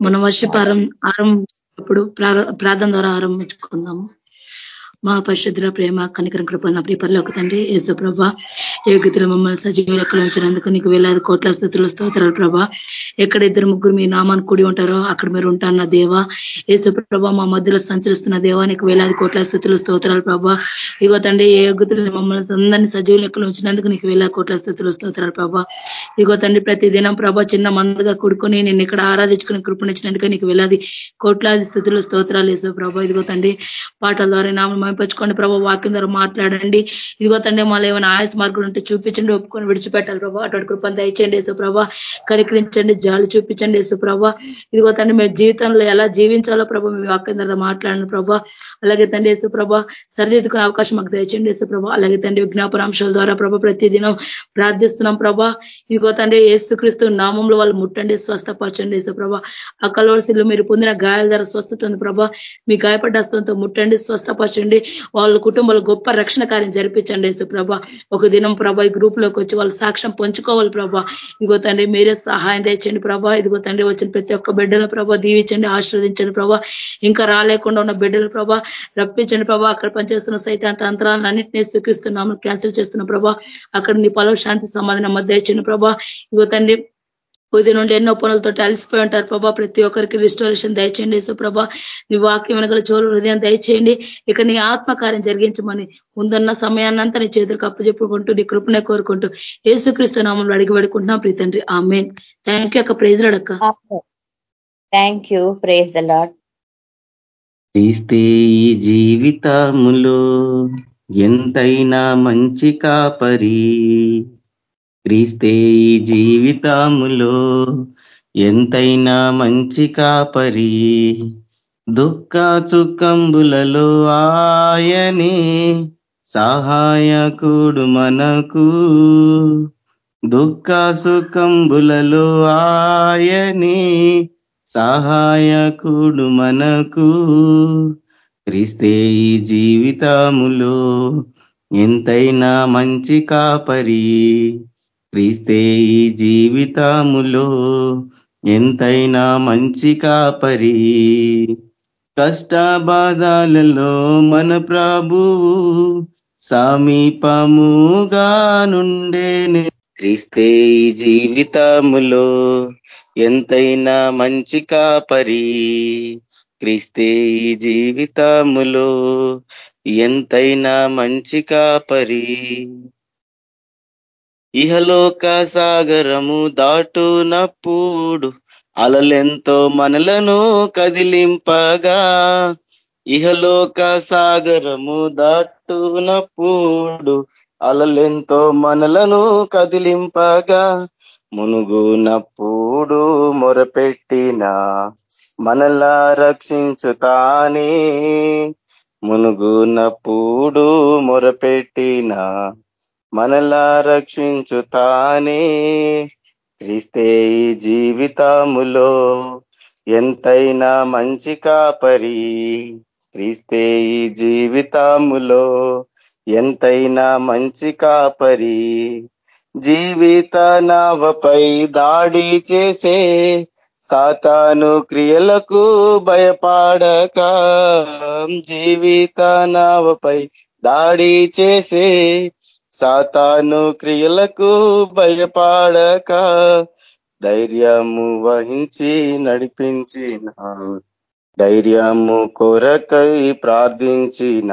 మన వర్షపు ఆరంభించినప్పుడు ప్రార్థన ద్వారా ఆరంభించుకుందాము. మా పరిశుద్ర ప్రేమ కనికరం కృపణ ప్రిపరిలోకి తండ్రి యేసు ప్రభా యోగ్యతలు మమ్మల్ని సజీవ లెక్కలు ఉంచినందుకు నీకు వేలాది కోట్ల స్థుతులు స్తోత్రాలు ప్రభా. ఎక్కడ ఇద్దరు ముగ్గురు మీ నామాన్ని కూడి ఉంటారో అక్కడ మీరు ఉంటాన్న దేవ. యేసు ప్రభా మా మధ్యలో సంచరిస్తున్న దేవా నీకు వేలాది కోట్ల స్థుతులు స్తోత్రాలు ప్రభా. ఇగో తండ్రి ఏ యోగ్యతలు మమ్మల్ని అందరినీ సజీవ లెక్కలు ఉంచినందుకు నీకు వేలాది కోట్ల స్థుతులు స్తోత్రాలు ప్రభా. ఇగో తండ్రి ప్రతి దినం ప్రభా చిన్న మందుగా కూడుకొని నేను ఇక్కడ ఆరాధించుకుని కృపణించినందుకు నీకు వేలాది కోట్లాది స్థుతులు స్తోత్రాలు వేసు ప్రభా. ఇదిగో తండ్రి పాటల ద్వారా నామలు మైపరచుకోండి ప్రభావ వాక్యం ద్వారా మాట్లాడండి. ఇదిగో తండ్రి మళ్ళీ ఏమైనా ఆయాస మార్గం ఉంటే చూపించండి ఒప్పుకొని విడిచిపెట్టాలి ప్రభావ అటువంటి కృపను దయచేయండి యేసు ప్రభా. కరికరించండి జాలి చూపించండి యేసు ప్రభా. ఇదిగో తండ్రి మేము జీవితంలో ఎలా జీవించాలో ప్రభా మీ వాక్యం తర్వాత మాట్లాడండి ప్రభా. అలాగే తండ్రి యేసు ప్రభా సరిదిద్దుకునే అవకాశం మాకు దయచండి యేసు ప్రభా. అలాగే తండ్రి విజ్ఞాపనాంశాల ద్వారా ప్రభా ప్రతిదినం ప్రార్థిస్తున్నాం ప్రభా. ఇదిగో తండ్రి ఏసుక్రీస్తు నామంలో వాళ్ళు ముట్టండి స్వస్థపరచండి యేసు ప్రభా. ఆ మీరు పొందిన గాయాల ద్వారా స్వస్థత ఉంది ప్రభా. మీ గాయపడ్డ ముట్టండి స్వస్థపరచండి. వాళ్ళ కుటుంబాలు గొప్ప రక్షణ కార్యం జరిపించండి యేసు ప్రభా. ఒక దినం ప్రభా ఈ గ్రూప్లోకి వచ్చి వాళ్ళు సాక్ష్యం పంచుకోవాలి ప్రభా. ఇదిగో తండ్రి మీరే సహాయం తెచ్చండి ప్రభా. ఇదిగో తండ్రి వచ్చిన ప్రతి ఒక్క బిడ్డల ప్రభా దీవించండి ఆశీర్వదించండి ప్రభా. ఇంకా రాలేకుండా ఉన్న బిడ్డల ప్రభా రప్పించండి ప్రభా. అక్కడ పనిచేస్తున్న సైతాంత అంతరాలను అన్నింటినీ సుఖిస్తున్నాము క్యాన్సిల్ చేస్తున్న ప్రభా. అక్కడ నీ పొలం శాంతి సమాధానం మధ్య ఇచ్చిన ప్రభా. ఇగో తండ్రి ఉదయం నుండి ఎన్నో పనులతో అలసిపోయి ఉంటారు. ప్రభా ప్రతి ఒక్కరికి రిస్టోరేషన్ దయచేయండి. యేసు ప్రభా నీ వాక్యం వెనకల చోరు హృదయం దయచేయండి. ఇక నీ ఆత్మకార్యం జరిగించమని ముందున్న సమయాన్నంతా నీ చేతులకు అప్పచెప్పుకుంటూ నీ కృపనే కోరుకుంటూ ఏసుక్రీస్తు నామంలో అడిగి పడుకుంటున్నాం ప్రీతండ్రి ఆ మెయిన్ థ్యాంక్ యూ అక్క. Praise అడక్క thank you praise the Lord క్రీస్తే ఈ జీవితములో ఎంతైనా మంచి కాపరి. క్రీస్తే ఈ జీవితములో ఎంతైనా మంచి కాపరి. దుఃఖ చుక్కంబులలో ఆయనే సహాయకుడు మనకు. దుఃఖ సుఖంబులలో ఆయనే సహాయకుడు మనకు. క్రిస్తే ఈ జీవితములో ఎంతైనా మంచి కాపరి. క్రీస్తే ఈ జీవితములో ఎంతైనా మంచి కాపరి. కష్ట బాధాలలో మన ప్రభువు సమీపముగా నుండేనే క్రీస్తే ఈ జీవితములో ఎంతైనా మంచి కాపరి. క్రీస్తే ఈ జీవితములో ఎంతైనా మంచి కాపరి. ఇహలోక సాగరము దాటునప్పుడు అలలెంతో మనలను కదిలింపగా. ఇహలోక సాగరము దాటునప్పుడు అలలెంతో మనలను కదిలింపగా. మునుగునప్పుడు మొరపెట్టిన మనలా రక్షించుతానే మునుగునప్పుడు మొరపెట్టిన మనలా రక్షించు తానే. క్రీస్తే ఈ జీవితములో ఎంతైనా మంచి కాపరి. క్రీస్తే ఈ జీవితములో ఎంతైనా మంచి కాపరి. జీవిత నావపై దాడి చేసే సాతాను క్రియలకు భయపాడక. జీవిత నావపై దాడి చేసే సాతాను క్రియలకు భయపాడక ధైర్యము వహించి నడిపించిన ధైర్యము కొరకై ప్రార్థించిన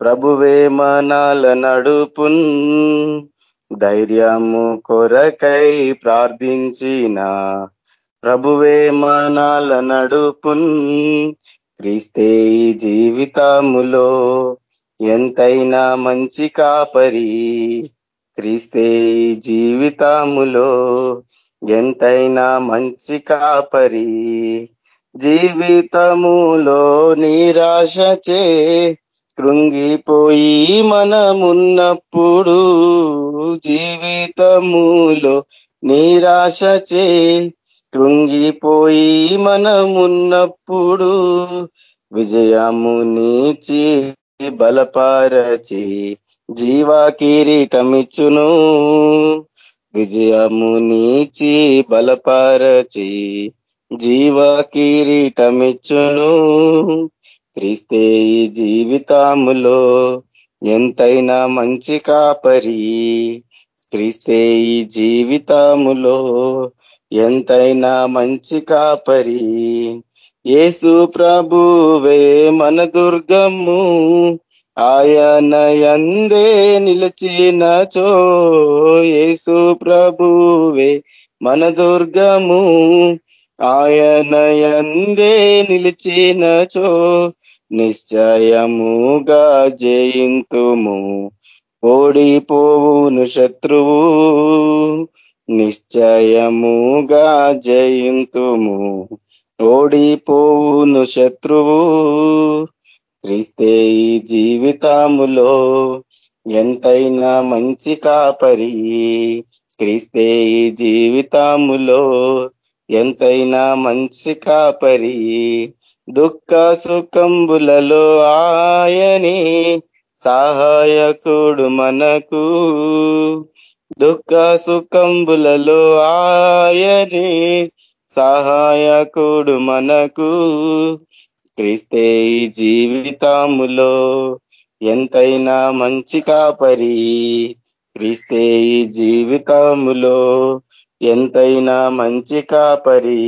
ప్రభువే మనాల నడుపున్ ధైర్యము కొరకై ప్రార్థించిన ప్రభువే మనాల నడుపున్ క్రీస్తే జీవితములో ఎంతైనా మంచి కాపరి. క్రీస్తే జీవితములో ఎంతైనా మంచి కాపరి. జీవితములో నిరాశ చే కృంగిపోయి మనమున్నప్పుడు జీవితములో నిరాశ చే కృంగిపోయి మనమున్నప్పుడు విజయము నీచి బలపారచి జీవా జీవ కిరీటమిచ్చును. క్రీస్తే ఈ జీవితాములో ఎంతైనా మంచి కాపరి. క్రీస్తే ఈ జీవితాములో ఎంతైనా మంచి కాపరి. యేసు ప్రభువే మన దుర్గము. ఆయన ఎందే నిలిచినచో యేసు ప్రభువే మన దుర్గము. ఆయన ఎందే నిలిచినచో నిశ్చయముగా జయింతుము. ఓడిపోవును శత్రువు. నిశ్చయముగా జయింతుము. ఓడిపోవును శత్రువు. క్రీస్తే ఈ జీవితాములో ఎంతైనా మంచి కాపరి. క్రీస్తే ఈ జీవితాములో ఎంతైనా మంచి కాపరి. దుఃఖ సుఖంబులలో ఆయనే సహాయకుడు మనకు. దుఃఖ సుఖంబులలో ఆయనే సహాయకుడు మనకు. క్రీస్తే జీవితములో జీవితాములో ఎంతైనా మంచి కాపరి. క్రీస్తే జీవితములో జీవితాములో ఎంతైనా మంచి కాపరి.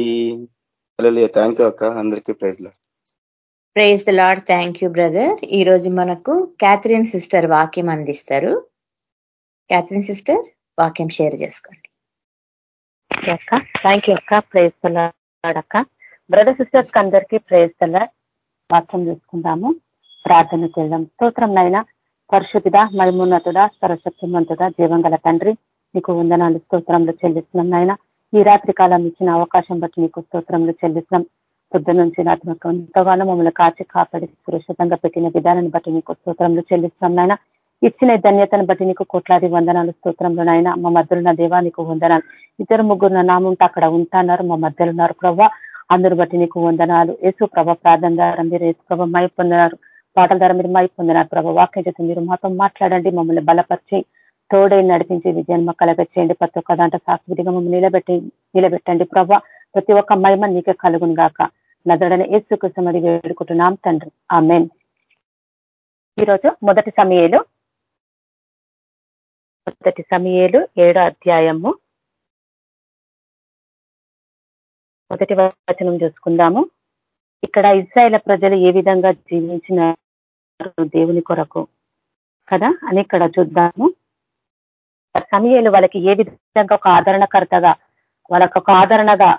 థ్యాంక్ యూ అక్క. అందరికీ ప్రైజ్లో praise the Lord thank you brother. ఈ రోజు మనకు క్యాథరిన్ సిస్టర్ వాక్యం అందిస్తారు. క్యాథరిన్ సిస్టర్ వాక్యం షేర్ చేసుకోండి. అక్క. థ్యాంక్ యూ అక్క. ప్రేజ్ బ్రదర్ సిస్టర్స్ అందరికీ ప్రేస్తల వాక్యం చూసుకుందాము. ప్రార్థన చేద్దాం స్తోత్రం నైనా పరిశుద్ధుడ మైమున్నతుడ సరస్వత్యమంతుడ జీవంగల తండ్రి నీకు వందనాలు స్తోత్రంలో చెల్లిస్తున్నాం నాయన. ఈ రాత్రి కాలం ఇచ్చిన అవకాశం బట్టి నీకు స్తోత్రంలో చెల్లిస్తున్నాం. పొద్దు నుంచి రాత్రి ఎంతగానో మమ్మల్ని కాచి కాపాడి సురక్షితంగా పెట్టిన విధానాన్ని బట్టి నీకు స్తోత్రంలో చెల్లిస్తున్నాం నాయన. ఇచ్చిన ధన్యతను బట్టి నీకు కోట్లాది వందనాలు స్తోత్రంలో నాయన. మా మధ్యలో దేవా నీకు వందనాలు. ఇద్దరు ముగ్గురు నామంటే అక్కడ ఉంటున్నారు మా మధ్యలో ఉన్నారు ప్రభా. అందరు బట్టి నీకు వందనాలు. యేసు ప్రభ ప్రార్థన ద్వారా మీరు యేసు ప్రభ మై పొందినారు. పాటల ద్వారా మీరు మై పొందినారు ప్రభ. వాక్యం చేత మీరు మాతో మాట్లాడండి మమ్మల్ని బలపరిచి తోడై నడిపించి విజయాన్ని కలగచ్చేయండి ప్రతి ఒక్క దాంట్లో సాక్షిగా మమ్మల్ని నిలబెట్టి నిలబెట్టండి ప్రభ. ప్రతి ఒక్క మహిమ నీకే కలుగును గాక. నదడని ఏసుకృష్ణమడి వేడుకుంటున్నాం తండ్రి. ఆ మెయిన్ ఈరోజు మొదటి సమయంలో మొదటి సమయలు ఏడో అధ్యాయము. మొదటి వచనం చూసుకుందాము. ఇక్కడ ఇజ్రాయేల్ ప్రజలు ఏ విధంగా జీవించిన దేవుని కొరకు? కదా? అని ఇక్కడ చూద్దాము. సమయలు వాళ్ళకి ఏ విధంగా ఒక ఆదరణకర్తగా వాళ్ళకు ఒక ఆదరణగా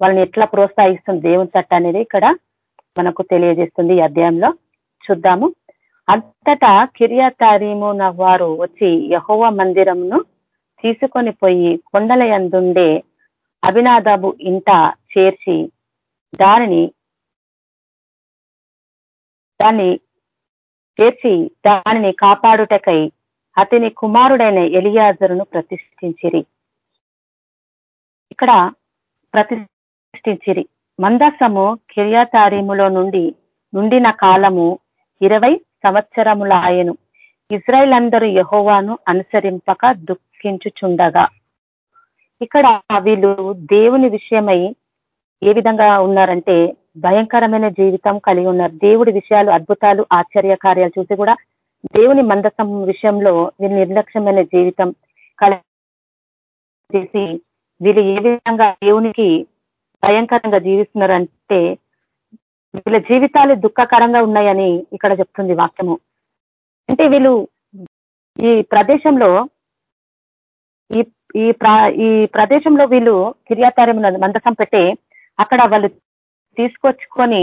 వాళ్ళని ఎట్లా ప్రోత్సహిస్తుంది దేవుని చట్ట అనేది ఇక్కడ మనకు తెలియజేస్తుంది ఈ అధ్యాయంలో. చూద్దాము. అంతటా కిరియాతారీము వారు వచ్చి యహోవ మందిరంను తీసుకొని పోయి కొండల యందుండే అభినాదాబు ఇంట చేర్చి దానిని దాన్ని చేర్చి దానిని కాపాడుటకై అతని కుమారుడైన ఎలియాజరును ప్రతిష్ఠించిరి. ఇక్కడ ప్రతిష్ఠించిరి. మందసము కిరియాతారీములో నుండి నుండిన కాలము ఇరవై సంవత్సరముల ఆయను ఇజ్రాయిల్ అందరూ యహోవాను అనుసరింపక దుఃఖించుచుండగా. ఇక్కడ వీళ్ళు దేవుని విషయమై ఏ విధంగా ఉన్నారంటే భయంకరమైన జీవితం కలిగి ఉన్నారు. దేవుడి విషయాలు అద్భుతాలు ఆశ్చర్య కార్యాలు చూసి కూడా దేవుని మందసం విషయంలో వీళ్ళు నిర్లక్ష్యమైన జీవితం చేసి వీళ్ళు ఏ విధంగా దేవునికి భయంకరంగా జీవిస్తున్నారంటే వీళ్ళ జీవితాలు దుఃఖకరంగా ఉన్నాయని ఇక్కడ చెప్తుంది వాక్యము. అంటే వీళ్ళు ఈ ప్రదేశంలో ఈ ఈ ఈ ప్రదేశంలో వీళ్ళు కిర్యాతార్యం మందసం పెట్టి అక్కడ వాళ్ళు తీసుకొచ్చుకొని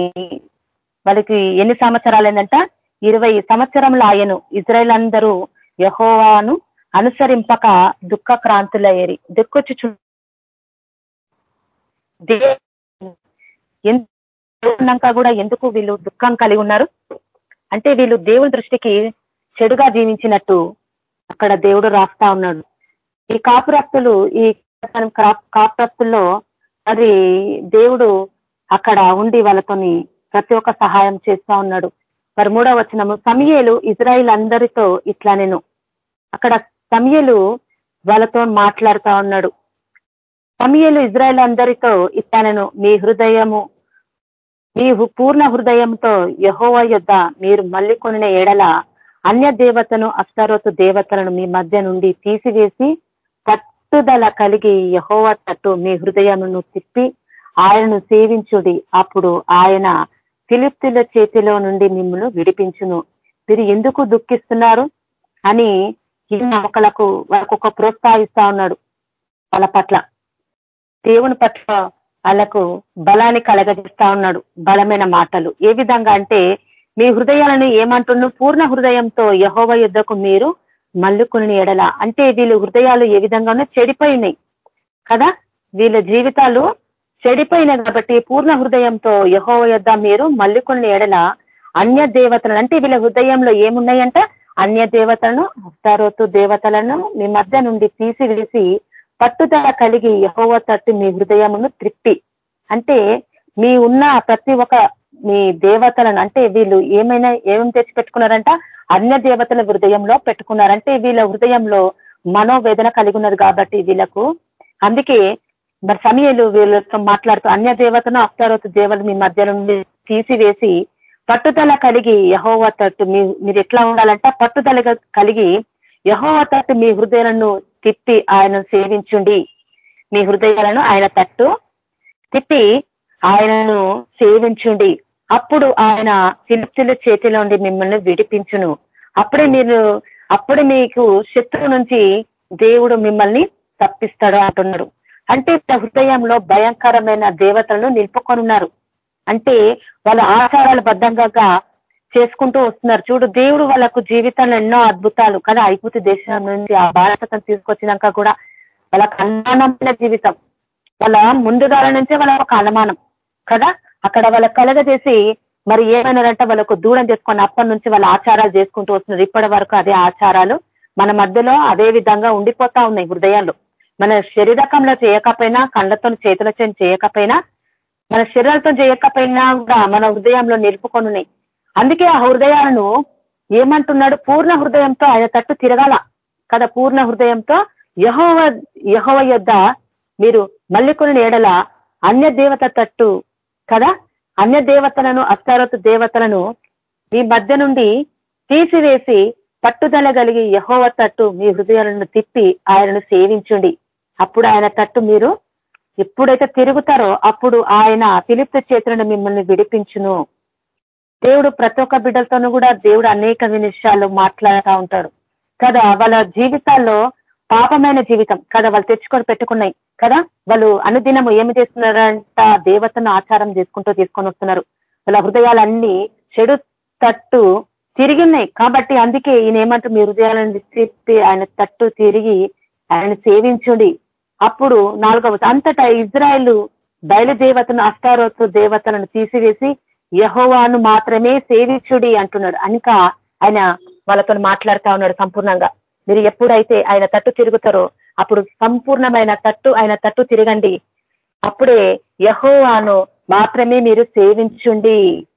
వాళ్ళకి ఎన్ని సంవత్సరాలు ఏంటంట ఇరవై సంవత్సరంలో ఆయను. ఇజ్రాయల్ అందరూ యహోవాను అనుసరింపక దుఃఖ క్రాంతులయ్యేరి దుఃఖొచ్చు ఉన్నాక కూడా ఎందుకు వీళ్ళు దుఃఖం కలిగి ఉన్నారు? అంటే వీళ్ళు దేవుని దృష్టికి చెడుగా జీవించినట్టు అక్కడ దేవుడు రాస్తా ఉన్నాడు. ఈ కాపురస్తులు ఈ కాపురస్తుల్లో మరి దేవుడు అక్కడ ఉండి వాళ్ళతోని ప్రతి ఒక్క సహాయం చేస్తా ఉన్నాడు. మరి మూడవ వచనము సమయలు ఇజ్రాయిల్ అందరితో ఇట్లా నేను. అక్కడ సమయలు వాళ్ళతో మాట్లాడుతా ఉన్నాడు. సమయలు ఇజ్రాయిల్ అందరితో ఇతనను మీ హృదయము మీ పూర్ణ హృదయంతో యహోవ యొద్ మీరు మళ్ళీ కొనిన ఎడల అన్య దేవతను అష్టరోతు దేవతలను మీ మధ్య నుండి తీసివేసి పట్టుదల కలిగి యహోవ తట్టు మీ హృదయమును తిప్పి ఆయనను సేవించుడి. అప్పుడు ఆయన ఫిలిప్తుల చేతిలో నుండి మిమ్మల్ని విడిపించును. మీరు ఎందుకు దుఃఖిస్తున్నారు? అని ఈ నమ్మకలకు వాళ్ళకు ఒక ప్రోత్సహిస్తా ఉన్నాడు. వాళ్ళ పట్ల దేవుని పట్ల వాళ్ళకు బలాన్ని కలగజేస్తా ఉన్నాడు. బలమైన మాటలు. ఏ విధంగా అంటే మీ హృదయాలను ఏమంటున్న? పూర్ణ హృదయంతో యహోవ యుద్ధకు మీరు మల్లుకుని ఎడల. అంటే వీళ్ళు హృదయాలు ఏ విధంగానో చెడిపోయినాయి. కదా? వీళ్ళ జీవితాలు చెడిపోయినాయి కాబట్టి పూర్ణ హృదయంతో యహోవ యుద్ధ మీరు మల్లుకుని ఎడల. అన్య దేవతలను అంటే వీళ్ళ హృదయంలో ఏమున్నాయంట? అన్య దేవతలను అస్తారోతు దేవతలను మీ మధ్య నుండి తీసివేసి పట్టుదల కలిగి యహోవ తట్టు మీ హృదయమును త్రిప్పి. అంటే మీ ఉన్న ప్రతి ఒక్క మీ దేవతలను అంటే వీళ్ళు ఏమైనా ఏమేమి తెచ్చిపెట్టుకున్నారంట? అన్య దేవతల హృదయంలో పెట్టుకున్నారంటే వీళ్ళ హృదయంలో మనోవేదన కలిగి ఉన్నది కాబట్టి వీళ్ళకు. అందుకే మరి సమయలు వీళ్ళతో మాట్లాడుతూ అన్య దేవతను అప్తారోతు దేవత మీ మధ్య నుండి తీసివేసి పట్టుదల కలిగి యహోవ తట్టు మీ మీరు ఎట్లా ఉండాలంట? పట్టుదల కలిగి యహోవ తట్టు మీ హృదయాలను తిప్పి ఆయనను సేవించుండి. మీ హృదయాలను ఆయన తట్టు. తిప్పి ఆయనను సేవించుండి. అప్పుడు ఆయన ఫిలిప్తుల చేతిలో ఉండి మిమ్మల్ని విడిపించును. అప్పుడే మీరు అప్పుడే మీకు శత్రువు నుంచి దేవుడు మిమ్మల్ని తప్పిస్తాడు అంటున్నాడు అంటే హృదయంలో భయంకరమైన దేవతలను నిలుపుకొనున్నారు. అంటే వాళ్ళ ఆచారాల బద్ధంగా చేసుకుంటూ వస్తున్నారు. చూడు దేవుడు వాళ్ళకు జీవితంలో ఎన్నో అద్భుతాలు కదా ఐపుతి దేశం నుంచి ఆ భారతం తీసుకొచ్చినాక కూడా వాళ్ళకు అనుమానమైన జీవితం వాళ్ళ ముందుగాల నుంచే వాళ్ళ ఒక అనుమానం కదా. అక్కడ వాళ్ళ కలగజేసి మరి ఏమైనారంటే వాళ్ళకు దూరం చేసుకొని అప్పటి నుంచి వాళ్ళ ఆచారాలు చేసుకుంటూ వస్తున్నారు. ఇప్పటి వరకు అదే ఆచారాలు మన మధ్యలో అదే విధంగా ఉండిపోతా ఉన్నాయి హృదయాలు. మన శరీరకంలో చేయకపోయినా కళ్ళతో చేతులతో చేయకపోయినా మన శరీరాలతో చేయకపోయినా కూడా మన హృదయంలో నిలుపుకొని ఉన్నాయి. అందుకే ఆ హృదయాలను ఏమంటున్నాడు? పూర్ణ హృదయంతో ఆయన తట్టు తిరగాల. కదా పూర్ణ హృదయంతో యహోవ యహోవ యొద్ద మీరు మల్లికొని ఏడల అన్య దేవత తట్టు కదా అన్య దేవతలను అస్తారత దేవతలను మీ మధ్య నుండి తీసివేసి పట్టుదల కలిగి యహోవ తట్టు మీ హృదయాలను తిప్పి ఆయనను సేవించుండి. అప్పుడు ఆయన తట్టు మీరు ఎప్పుడైతే తిరుగుతారో అప్పుడు ఆయన పిలిప్త చేతులను మిమ్మల్ని విడిపించును. దేవుడు ప్రతి ఒక్క బిడ్డలతోనూ కూడా దేవుడు అనేక విషయాలు మాట్లాడుతూ ఉంటారు కదా వాళ్ళ జీవితాల్లో పాపమైన జీవితం కదా వాళ్ళు తెచ్చుకొని పెట్టుకున్నాయి కదా. వాళ్ళు అనుదినము ఏమి చేస్తున్నారంట? దేవతను ఆచారం చేసుకుంటూ తీసుకొని వస్తున్నారు. వాళ్ళ హృదయాలన్నీ చెడు తట్టు తిరిగినాయి కాబట్టి అందుకే ఈయన ఏమంటారు? మీ హృదయాలను తిప్పి ఆయన తట్టు తిరిగి ఆయన సేవించుడి. అప్పుడు నాలుగవ అంతటా ఇజ్రాయల్ బయలుదేవతను అష్టారోతు దేవతలను తీసివేసి యహోవాను మాత్రమే సేవించుడి అంటున్నాడు. అనక ఆయన వాళ్ళతో మాట్లాడుతా ఉన్నాడు సంపూర్ణంగా. మీరు ఎప్పుడైతే ఆయన తట్టు తిరుగుతారో అప్పుడు సంపూర్ణమైన తట్టు ఆయన తట్టు తిరగండి. అప్పుడే యహోవాను మాత్రమే మీరు సేవించుండి.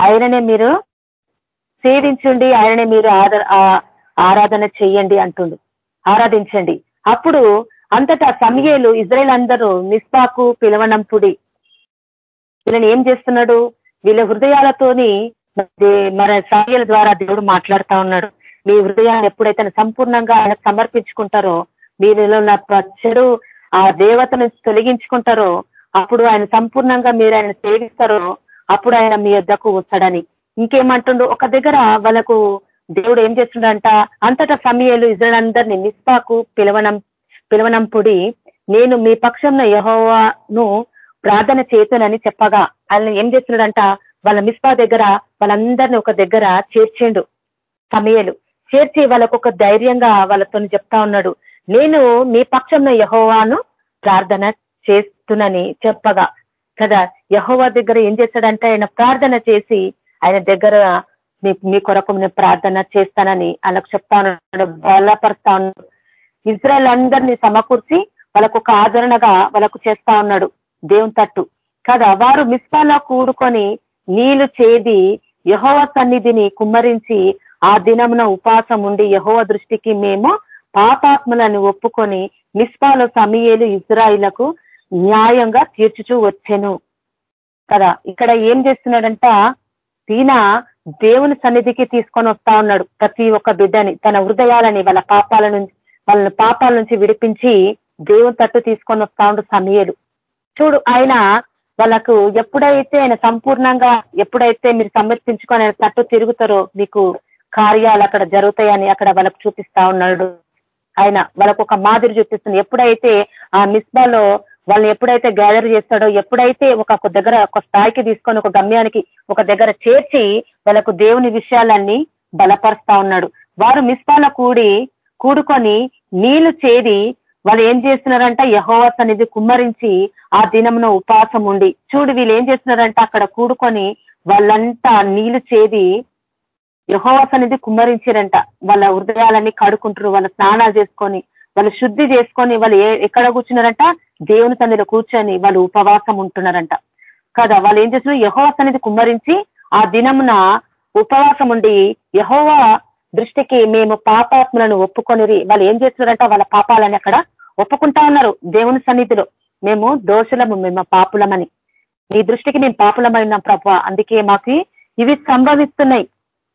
ఆయననే మీరు సేవించుండి ఆయననే మీరు ఆరాధన చెయ్యండి అంటుండు. ఆరాధించండి. అప్పుడు అంతటా సమయలు ఇజ్రాయల్ అందరూ నిస్పాకు పిలవనంపుడి. వీళ్ళని ఏం చేస్తున్నాడు? వీళ్ళ హృదయాలతోని మన సమయాల ద్వారా దేవుడు మాట్లాడుతా ఉన్నాడు. మీ హృదయాన్ని ఎప్పుడైతే సంపూర్ణంగా ఆయన సమర్పించుకుంటారో మీరులో చెడు ఆ దేవతను తొలగించుకుంటారో అప్పుడు ఆయన సంపూర్ణంగా మీరు ఆయన సేవిస్తారో అప్పుడు ఆయన మీ యొద్దకు వస్తాడని. ఇంకేమంటుండు? ఒక దగ్గర వాళ్ళకు దేవుడు ఏం చేస్తుండంట? అంతటా సమయాలు ఇజ్రాయల్ అందరినీ నిస్పాకు పిలవనం పిలవనంపుడి నేను మీ పక్షంలో యహోవాను ప్రార్థన చేతునని చెప్పగా ఆయన ఏం చేస్తున్నాడంట? వాళ్ళ మిస్పా దగ్గర వాళ్ళందరినీ ఒక దగ్గర చేర్చిండు సమయలు. చేర్చి వాళ్ళకు ఒక ధైర్యంగా వాళ్ళతో చెప్తా ఉన్నాడు. నేను మీ పక్షంలో యహోవాను ప్రార్థన చేస్తునని చెప్పగా. కదా యహోవా దగ్గర ఏం చేస్తాడంటే ఆయన ప్రార్థన చేసి ఆయన దగ్గర మీ కొరకు నేను ప్రార్థన చేస్తానని వాళ్ళకు చెప్తా ఉన్నాడు బలపరుస్తా ఉన్నాడు. ఇజ్రాయల్ అందరినీ సమకూర్చి వాళ్ళకు ఒక ఆదరణగా వాళ్ళకు చేస్తా ఉన్నాడు. దేవుని తట్టు. కదా వారు మిస్పాలో కూడుకొని నీళ్ళు చేది యహోవ సన్నిధిని కుమ్మరించి ఆ దినమున ఉపాసం ఉండి యహోవ దృష్టికి మేము పాపాత్ములను ఒప్పుకొని మిస్పాలో సమీయేలు ఇజ్రాయిలకు న్యాయంగా తీర్చుచూ వచ్చాను. కదా ఇక్కడ ఏం చేస్తున్నాడంట ఈయన దేవుని సన్నిధికి తీసుకొని వస్తా ఉన్నాడు. ప్రతి ఒక్క బిడ్డని తన హృదయాలని వాళ్ళ పాపాల నుంచి వాళ్ళ పాపాల నుంచి విడిపించి దేవుని తట్టు తీసుకొని వస్తా ఉండు సమయలు. చూడు ఆయన వాళ్ళకు ఎప్పుడైతే ఆయన సంపూర్ణంగా ఎప్పుడైతే మీరు సమర్పించుకొని ఆయన తట్టు తిరుగుతారో మీకు కార్యాలు అక్కడ జరుగుతాయని అక్కడ వాళ్ళకు చూపిస్తా ఉన్నాడు. ఆయన వాళ్ళకు ఒక మాదిరి చూపిస్తుంది. ఎప్పుడైతే ఆ మిస్బాలో వాళ్ళని ఎప్పుడైతే గ్యాదర్ చేస్తాడో ఎప్పుడైతే ఒక దగ్గర ఒక స్థాయికి తీసుకొని ఒక గమ్యానికి ఒక దగ్గర చేర్చి వాళ్ళకు దేవుని విషయాలన్నీ బలపరుస్తా ఉన్నాడు. వారు మిస్పాల కూడి కూడుకొని నీళ్ళు చేరి వాళ్ళు ఏం చేస్తున్నారంట? యహోవస్ అనేది కుమ్మరించి ఆ దినమున ఉపాసం ఉండి. చూడు వీళ్ళు ఏం చేస్తున్నారంట? అక్కడ కూడుకొని వాళ్ళంతా నీళ్ళు చేది యహోవస్ అనేది కుమ్మరించారంట. వాళ్ళ హృదయాలన్నీ కడుకుంటారు వాళ్ళ స్నానాలు చేసుకొని వాళ్ళు శుద్ధి చేసుకొని వాళ్ళు ఎక్కడ కూర్చున్నారంట? దేవుని సన్నిధిలో కూర్చొని వాళ్ళు ఉపవాసం ఉంటున్నారంట. కదా? వాళ్ళు ఏం చేస్తున్నారు? యహోవ అనేది కుమ్మరించి ఆ దినమున ఉపవాసం ఉండి యహోవా దృష్టికి మేము పాపాత్ములను ఒప్పుకొని వాళ్ళు ఏం చేస్తున్నారంట వాళ్ళ పాపాలని అక్కడ ఒప్పుకుంటా ఉన్నారు. దేవుని సన్నిధిలో మేము దోషులము మేము పాపులమని. నీ దృష్టికి మేము పాపులమైన ప్రభా. అందుకే మాకు ఇవి సంభవిస్తున్నాయి.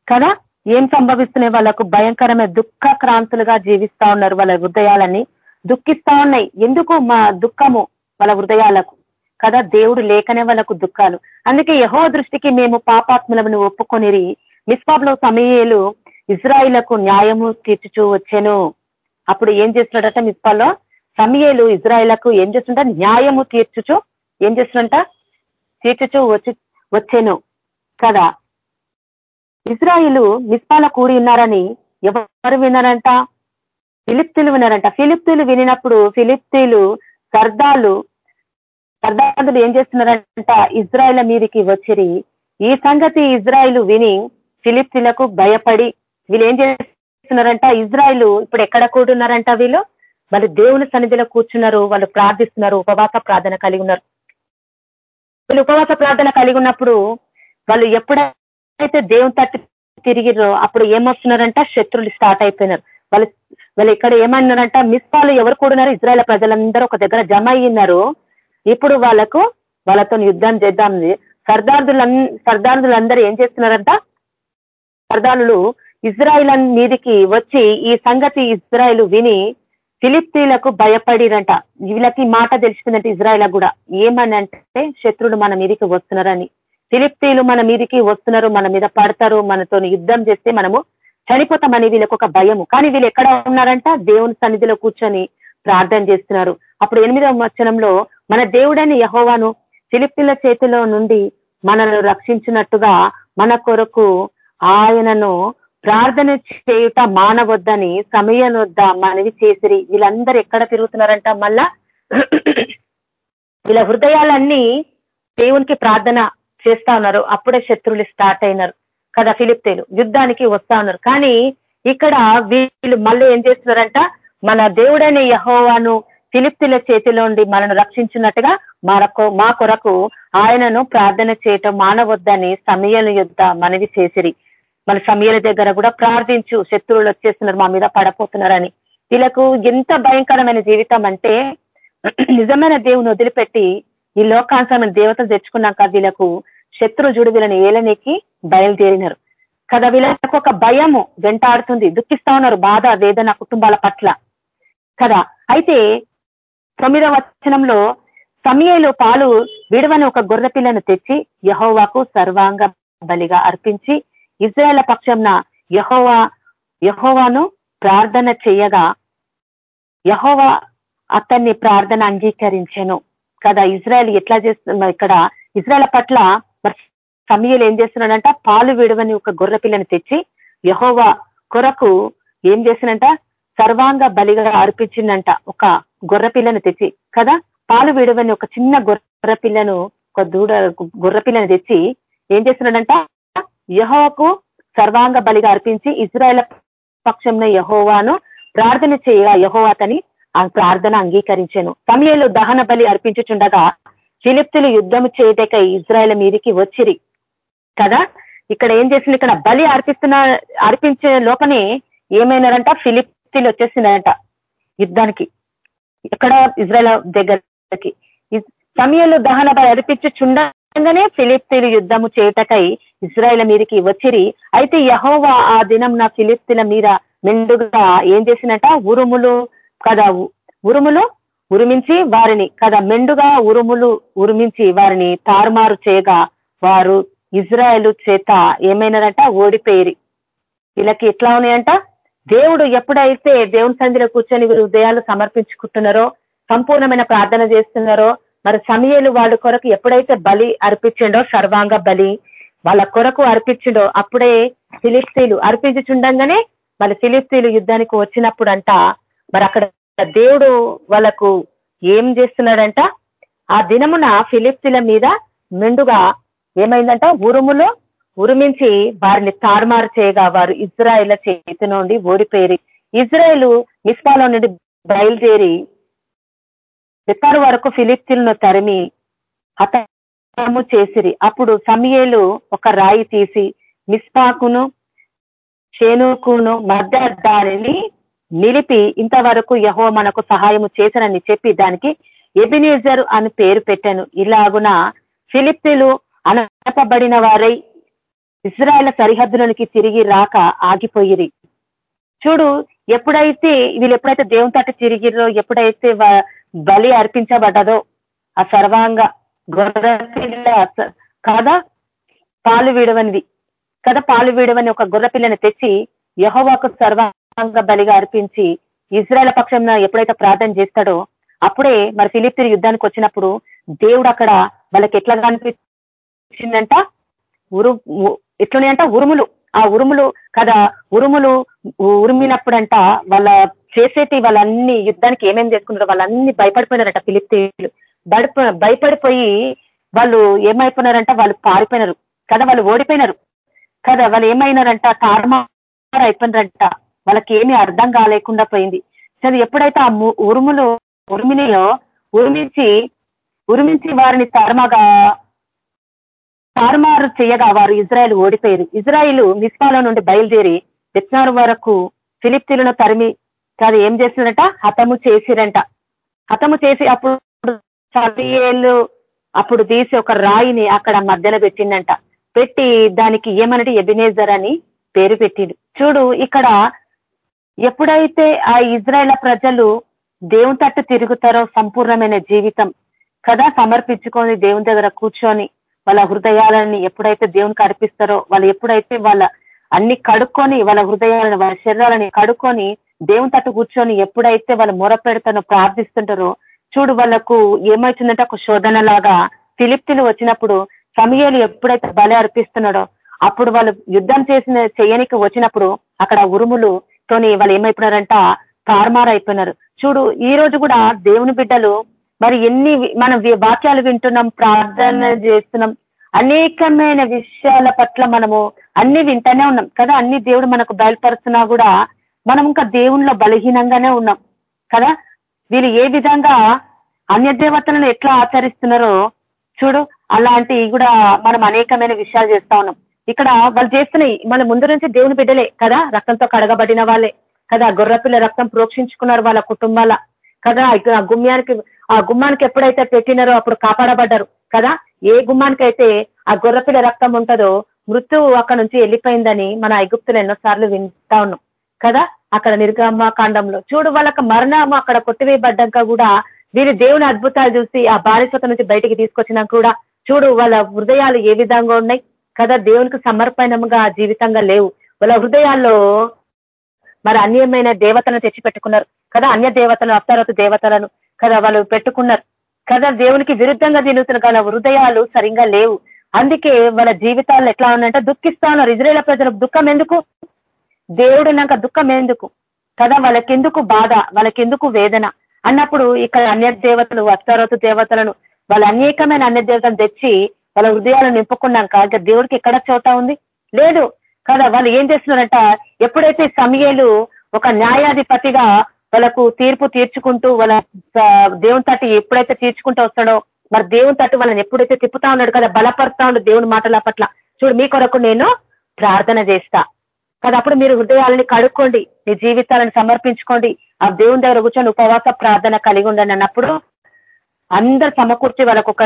కదా? ఏం సంభవిస్తున్నాయి? వాళ్ళకు భయంకరమైన దుఃఖ క్రాంతులుగా జీవిస్తా ఉన్నారు. వాళ్ళ హృదయాలని దుఃఖిస్తా ఉన్నాయి. ఎందుకు? మా దుఃఖము వాళ్ళ హృదయాలకు. కదా? దేవుడు లేకనే వాళ్ళకు దుఃఖాలు. అందుకే యహో దృష్టికి మేము పాపాత్ములను ఒప్పుకొనిరి. మిస్పాబ్లో సమయలు ఇజ్రాయిలకు న్యాయము తీర్చుచూ వచ్చాను. అప్పుడు ఏం చేస్తున్నాడట మిస్పాల్లో సమయలు ఇజ్రాయిలకు ఏం చేస్తుంట? న్యాయము తీర్చుచు ఏం చేస్తుంట తీర్చుచూ వచ్చి వచ్చాను. కదా? ఇజ్రాయిలు మిస్పాల కూడి ఉన్నారని ఎవరు విన్నారంట? ఫిలిప్తీలు విన్నారంట. ఫిలిప్తీలు వినినప్పుడు ఫిలిప్తీలు సర్దాలు సర్దాదులు ఏం చేస్తున్నారంట? ఇజ్రాయిల మీదకి వచ్చిరి. ఈ సంగతి ఇజ్రాయిల్ విని ఫిలిప్తీలకు భయపడి వీళ్ళు ఏం చేస్తున్నారంట? ఇజ్రాయిల్ ఇప్పుడు ఎక్కడ కూడున్నారంట వీళ్ళు? వాళ్ళు దేవుని సన్నిధిలో కూర్చున్నారు వాళ్ళు ప్రార్థిస్తున్నారు ఉపవాస ప్రార్థన కలిగి ఉన్నారు. వీళ్ళు ఉపవాస ప్రార్థన కలిగి ఉన్నప్పుడు వాళ్ళు ఎప్పుడైతే దేవుని తట్టు తిరిగిరో అప్పుడు ఏమొస్తున్నారంట? శత్రులు స్టార్ట్ అయిపోయినారు. వాళ్ళు వాళ్ళు ఇక్కడ ఏమన్నారంట? మిస్పాలు ఎవరు కూడున్నారు? ఇజ్రాయల్ ప్రజలందరూ ఒక దగ్గర జమ అయ్యినారు ఇప్పుడు వాళ్ళకు వాళ్ళతో యుద్ధం చేద్దాం సర్దార్దుల సర్దార్థులందరూ ఏం చేస్తున్నారంట? సర్దారులు ఇజ్రాయిల్ మీదికి వచ్చి ఈ సంగతి ఇజ్రాయిల్ విని ఫిలిప్తీలకు భయపడిరంట. వీళ్ళకి మాట తెలిసిపోయిందంటే ఇజ్రాయిల్ కూడా. ఏమనంటే అంటే శత్రుడు మన మీదికి వస్తున్నారని. ఫిలిప్తీలు మన మీదికి వస్తున్నారు మన మీద పడతారు మనతో యుద్ధం చేస్తే మనము చనిపోతామని వీళ్ళకి ఒక భయము. కానీ వీళ్ళు ఎక్కడ ఉన్నారంట? దేవుని సన్నిధిలో కూర్చొని ప్రార్థన చేస్తున్నారు. అప్పుడు ఎనిమిదవ వచనంలో మన దేవుడైన యహోవాను ఫిలిప్తీల చేతిలో నుండి మనను రక్షించినట్టుగా మన కొరకు ఆయనను ప్రార్థన చేయుట మానవద్దని సమయనొద్ద మనవి చేసిరి. వీళ్ళందరూ ఎక్కడ తిరుగుతున్నారంట? మళ్ళా వీళ్ళ హృదయాలన్నీ దేవునికి ప్రార్థన చేస్తా ఉన్నారు. అప్పుడే శత్రువులు స్టార్ట్ అయినారు. కదా ఫిలిప్తీలు యుద్ధానికి వస్తా ఉన్నారు. కానీ ఇక్కడ వీళ్ళు మళ్ళీ ఏం చేస్తున్నారంట? మన దేవుడైన యహోవాను ఫిలిప్తుల చేతిలో మనను రక్షించినట్టుగా మనకు మా కొరకు ఆయనను ప్రార్థన చేయటం మానవద్దని సమయాల యుద్ధ మనవి చేసిరి. మన సమయాల దగ్గర కూడా ప్రార్థించు శత్రువులు వచ్చేస్తున్నారు మా మీద పడపోతున్నారని. వీళ్ళకు ఎంత భయంకరమైన జీవితం అంటే నిజమైన దేవుని వదిలిపెట్టి ఈ లోకాంశమైన దేవతలు తెచ్చుకున్నాక వీళ్ళకు శత్రు జుడు వీళ్ళని ఏలనికి బయలుదేరినారు. కదా వీళ్ళకు ఒక భయము వెంటాడుతుంది దుఃఖిస్తా ఉన్నారు బాధ వేదన కుటుంబాల పట్ల. కదా అయితే తొమ్మిదవ వచనంలో సమయలో పాలు విడవని ఒక గొర్రె పిల్లను తెచ్చి యహోవాకు సర్వాంగ బలిగా అర్పించి ఇజ్రాయల పక్షంన యహోవా యహోవాను ప్రార్థన చేయగా యహోవా అతన్ని ప్రార్థన అంగీకరించాను. కదా ఇజ్రాయల్ ఎట్లా చేస్తున్నా ఇక్కడ ఇజ్రాయల్ పట్ల సమీయలు ఏం చేస్తున్నాడంట? పాలు విడవని ఒక గొర్రె పిల్లని తెచ్చి యహోవా కొరకు ఏం చేసినంట సర్వాంగ బలిగా అర్పించిందంట ఒక గొర్రె పిల్లను తెచ్చి. కదా పాలు విడవని ఒక చిన్న గొర్రె పిల్లను ఒక దూడ గొర్రె పిల్లను తెచ్చి ఏం చేస్తున్నాడంట? యహోవకు సర్వాంగ బలిగా అర్పించి ఇజ్రాయల్ పక్షంలో యహోవాను ప్రార్థన చేయగా యహోవాతని ఆ ప్రార్థన అంగీకరించాను. సమయంలో దహన బలి అర్పించుచుండగా ఫిలిప్తులు యుద్ధము చేయటక ఇజ్రాయల్ మీదికి వచ్చిరి. కదా? ఇక్కడ ఏం చేసింది? ఇక్కడ బలి అర్పిస్తున్న అర్పించే లోపనే ఏమైనారంట? ఫిలిప్తీలు వచ్చేసిందంట యుద్ధానికి. ఎక్కడ ఇజ్రాయల్ దగ్గరకి. సమయంలో దహన అర్పించుచుండ చుండగానే ఫిలిప్తీలు యుద్ధము చేయుటకై ఇజ్రాయల్ మీదకి వచ్చిరి. అయితే యహోవా ఆ దినం నా ఫిలిప్తీల మీద మెండుగా ఏం చేసినట? ఉరుములు కదా ఉరుములు ఉరిమించి వారిని కదా మెండుగా ఉరుములు ఉరిమించి వారిని తారుమారు చేయగా వారు ఇజ్రాయలు చేత ఏమైనారంట ఓడిపోయిరి. వీళ్ళకి ఎట్లా ఉన్నాయంట? దేవుడు ఎప్పుడైతే దేవుని సంధిలో కూర్చొని వీరు ఉదయాలు సమర్పించుకుంటున్నారో సంపూర్ణమైన ప్రార్థన చేస్తున్నారో మరి సమయలు వాళ్ళ కొరకు ఎప్పుడైతే బలి అర్పించిండో సర్వాంగ బలి వాళ్ళ కొరకు అర్పించిండో అప్పుడే ఫిలిస్తీన్లు అర్పించుచుండగానే మరి ఫిలిస్తీన్లు యుద్ధానికి వచ్చినప్పుడు అంట మరి అక్కడ దేవుడు వాళ్ళకు ఏం చేస్తున్నాడంట? ఆ దినమున ఫిలిస్తీన్ల మీద మెండుగా ఏమైందంట? ఉరుములో ఉరిమించి వారిని తారుమారు చేయగా వారు ఇజ్రాయిల చేతి నుండి ఓడిపోయి ఇజ్రాయేల్ మిస్పాలో నుండి బయలుదేరి ఇప్పటి వరకు ఫిలిప్తీలను తరిమి హతము చేసిరి? అప్పుడు సమయేలు ఒక రాయి తీసి మిస్పాకును షేనుకును మధ్య దానిని నిలిపి ఇంతవరకు యహో మనకు సహాయము చేశానని చెప్పి దానికి ఎబినేజర్ అని పేరు పెట్టాను. ఇలాగున ఫిలిప్తీలు అనపబడిన వారై ఇజ్రాయల్ సరిహద్దులకి తిరిగి రాక ఆగిపోయిరి. చూడు ఎప్పుడైతే వీళ్ళు ఎప్పుడైతే దేవుని తట్టు తిరిగిరో ఎప్పుడైతే బలి అర్పించబడ్డదో ఆ సర్వాంగ గొర్రెపిల్ల కాదా? పాలు వీడవనిది. కదా పాలు వీడవని ఒక గొర్రెపిల్లని తెచ్చి యహోవాకు సర్వాంగ బలిగా అర్పించి ఇజ్రాయల్ పక్షంన ఎప్పుడైతే ప్రార్థన చేస్తాడో అప్పుడే మరి ఫిలిప్తిని యుద్ధానికి వచ్చినప్పుడు దేవుడు అక్కడ వాళ్ళకి ఎట్లా కనిపించిందంట? ఉరు ఎట్లున్నాయంట? ఉరుములు. ఆ ఉరుములు కదా ఉరుములు ఉరిమినప్పుడంట వాళ్ళ చేసేటి వాళ్ళన్ని యుద్ధానికి ఏమేం చేసుకున్నారో వాళ్ళన్ని భయపడిపోయినారట ఫిలిప్తీలు భయపడిపోయి వాళ్ళు ఏమైపోయినారంట? వాళ్ళు పారిపోయినారు. కదా వాళ్ళు ఓడిపోయినారు. కదా వాళ్ళు ఏమైనారంట? తారుమారు అయిపోయినారంట. వాళ్ళకి ఏమీ అర్థం కాలేకుండా పోయింది. సరే ఎప్పుడైతే ఆ ఉరుములు ఉరిమినిలో ఉరిమించి ఉరిమించి వారిని తరమగా తారుమారు చేయగా వారు ఇజ్రాయెల్ ఓడిపోయారు. ఇజ్రాయిల్ మిస్పాలో నుండి బయలుదేరి దక్షిణారు వరకు ఫిలిప్తీలను తరిమి కాదు ఏం చేసిందంట? హతము చేసిరంట. హతము చేసి అప్పుడు చలియేళ్ళు అప్పుడు తీసి ఒక రాయిని అక్కడ మధ్యలో పెట్టిందంట. పెట్టి దానికి ఏమనంటే ఎబినేజర్ అని పేరు పెట్టింది. చూడు ఇక్కడ ఎప్పుడైతే ఆ ఇజ్రాయల ప్రజలు దేవుని తట్టు తిరుగుతారో సంపూర్ణమైన జీవితం కదా సమర్పించుకొని దేవుని దగ్గర కూర్చొని వాళ్ళ హృదయాలని ఎప్పుడైతే దేవునికి అర్పిస్తారో వాళ్ళు ఎప్పుడైతే వాళ్ళ అన్ని కడుక్కొని వాళ్ళ హృదయాలను వాళ్ళ శరీరాలని కడుక్కొని దేవుని తట్టు కూర్చొని ఎప్పుడైతే వాళ్ళు మొర పెడతానో ప్రార్థిస్తుంటారో చూడు వాళ్ళకు ఏమవుతుందంటే ఒక శోధన లాగా ఫిలిప్తిలు వచ్చినప్పుడు సమయాలు ఎప్పుడైతే బలి అర్పిస్తున్నాడో అప్పుడు వాళ్ళు యుద్ధం చేసిన చేయనికి వచ్చినప్పుడు అక్కడ ఉరుములు తోని వాళ్ళు ఏమైపోయినారంట? తారుమారైపోయినారు. చూడు ఈ రోజు కూడా దేవుని బిడ్డలు మరి ఎన్ని మనం వాక్యాలు వింటున్నాం ప్రార్థన చేస్తున్నాం అనేకమైన విషయాల పట్ల మనము అన్ని వింటూనే ఉన్నాం కదా? అన్ని దేవుడు మనకు బయలుపరుస్తున్నా కూడా మనం ఇంకా దేవుణ్ణిలో బలహీనంగానే ఉన్నాం కదా? వీళ్ళు ఏ విధంగా అన్య దేవతలను ఎట్లా ఆచరిస్తున్నారో చూడు అలాంటి కూడా మనం అనేకమైన విషయాలు చేస్తా ఉన్నాం. ఇక్కడ వాళ్ళు చేస్తున్నాయి మన ముందు నుంచి దేవుని బిడ్డలే కదా? రక్తంతో కడగబడిన వాళ్ళే కదా? గొర్రెపిల్ల రక్తం ప్రోక్షించుకున్నారు వాళ్ళ కుటుంబాల కదా? ఆ గుమ్యానికి ఆ గుమ్మానికి ఎప్పుడైతే పెట్టినారో అప్పుడు కాపాడబడ్డారు కదా? ఏ గుమ్మానికి అయితే ఆ గొర్రెపిల్ల రక్తం ఉంటుందో మృత్యువు అక్కడ నుంచి వెళ్ళిపోయిందని మన ఐగుప్తులు ఎన్నోసార్లు వింటా ఉన్నాం కదా? అక్కడ నిర్గమ కాండంలో. చూడు వాళ్ళకి మరణం అక్కడ కొట్టివేయబడ్డాక కూడా వీరి దేవుని అద్భుతాలు చూసి ఆ బానిసత నుంచి బయటికి తీసుకొచ్చినాక కూడా చూడు వాళ్ళ హృదయాలు ఏ విధంగా ఉన్నాయి? కదా దేవునికి సమర్పణంగా జీవితంగా లేవు. వాళ్ళ హృదయాల్లో మరి అన్యమైన దేవతలను తెచ్చిపెట్టుకున్నారు. కదా అన్య దేవతలను అప్తారత దేవతలను కదా వాళ్ళు పెట్టుకున్నారు. కదా దేవునికి విరుద్ధంగా తిరుగుతున్న కదా హృదయాలు సరిగా లేవు. అందుకే వాళ్ళ జీవితాలు ఎట్లా ఉన్నాయంటే దుఃఖిస్తా ఉన్నారు. ఇజ్రాయేల్ ప్రజలకు దుఃఖం ఎందుకు? దేవుడు నాక దుఃఖం ఎందుకు? కదా వాళ్ళకెందుకు బాధ? వాళ్ళకెందుకు వేదన? అన్నప్పుడు ఇక్కడ అన్య దేవతలు అప్తారత దేవతలను వాళ్ళ అనేకమైన అన్య దేవతలు తెచ్చి వాళ్ళ హృదయాలు నింపుకున్నాక ఇంకా దేవుడికి ఎక్కడ చోట ఉంది? లేదు. కదా వాళ్ళు ఏం చేస్తున్నారంట? ఎప్పుడైతే సమయలు ఒక న్యాయాధిపతిగా వాళ్ళకు తీర్పు తీర్చుకుంటూ వాళ్ళ దేవుని తట్టు ఎప్పుడైతే తీర్చుకుంటూ వస్తాడో మరి దేవుని తట్టు వాళ్ళని ఎప్పుడైతే తిప్పుతా ఉన్నాడు కదా బలపరుస్తా ఉన్నాడు దేవుని మాటల పట్ల. చూడు మీ కొరకు నేను ప్రార్థన చేస్తా. అప్పుడు మీరు హృదయాలని కడుక్కోండి మీ జీవితాలను సమర్పించుకోండి ఆ దేవుని దగ్గర కూర్చొని ఉపవాస ప్రార్థన కలిగి ఉండండి అన్నప్పుడు అందరు సమకూర్చి వాళ్ళకు ఒక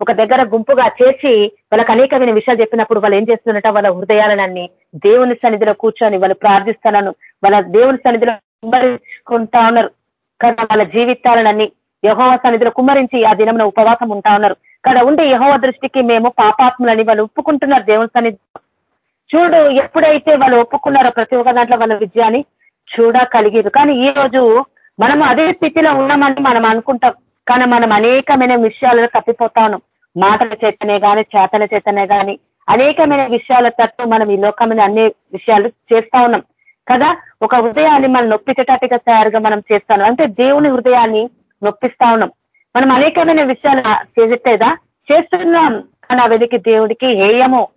ఒక దగ్గర గుంపుగా చేసి వాళ్ళకి అనేకమైన విషయాలు చెప్పినప్పుడు వాళ్ళు ఏం చేస్తున్నట్ట వాళ్ళ హృదయాలన్నీ దేవుని సన్నిధిలో కూర్చొని వాళ్ళు ప్రార్థిస్తున్నాను వాళ్ళ దేవుని సన్నిధిలో కుమ్మరించుకుంటా ఉన్నారు. కానీ వాళ్ళ జీవితాలన్నీ యహోవ సన్నిధిలో కుమ్మరించి ఆ దినమున ఉపవాసం ఉంటా ఉన్నారు. కదా ఉండే యహోవ దృష్టికి మేము పాపాత్ములని వాళ్ళు ఒప్పుకుంటున్నారు దేవుని సన్నిధిలో. చూడు ఎప్పుడైతే వాళ్ళు ఒప్పుకున్నారో ప్రతి ఒక్క దాంట్లో వాళ్ళ విజయాన్ని చూడగలిగారు కానీ ఈ రోజు మనం అదే స్థితిలో ఉన్నామని మనం అనుకుంటాం. కానీ మనం అనేకమైన విషయాలలో తప్పిపోతా ఉన్నాం. మాటల చేతనే కానీ చేతల చేతనే కానీ అనేకమైన విషయాల తట్టు మనం ఈ లోకమైన అన్ని విషయాలు చేస్తా ఉన్నాం. కదా? ఒక హృదయాన్ని మనం నొప్పించేటట్టుగా తయారుగా మనం చేస్తాను అంటే దేవుని హృదయాన్ని నొప్పిస్తా ఉన్నాం. మనం అనేకమైన విషయాలు చేసేదా చేస్తున్నాం. కానీ వెదికి దేవుడికి హేయము.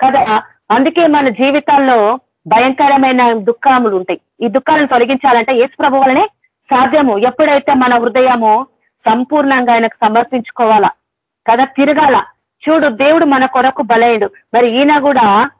కదా? అందుకే మన జీవితాల్లో భయంకరమైన దుఃఖములు ఉంటాయి. ఈ దుఃఖాలను తొలగించాలంటే ఏసు ప్రభు వలనే సాధ్యము. ఎప్పుడైతే మన హృదయము సంపూర్ణంగా ఆయనకు సమర్పించుకోవాలా కదా తిరగాల చూడు దేవుడు మన కొరకు బలయుడు మరి ఈయన కూడా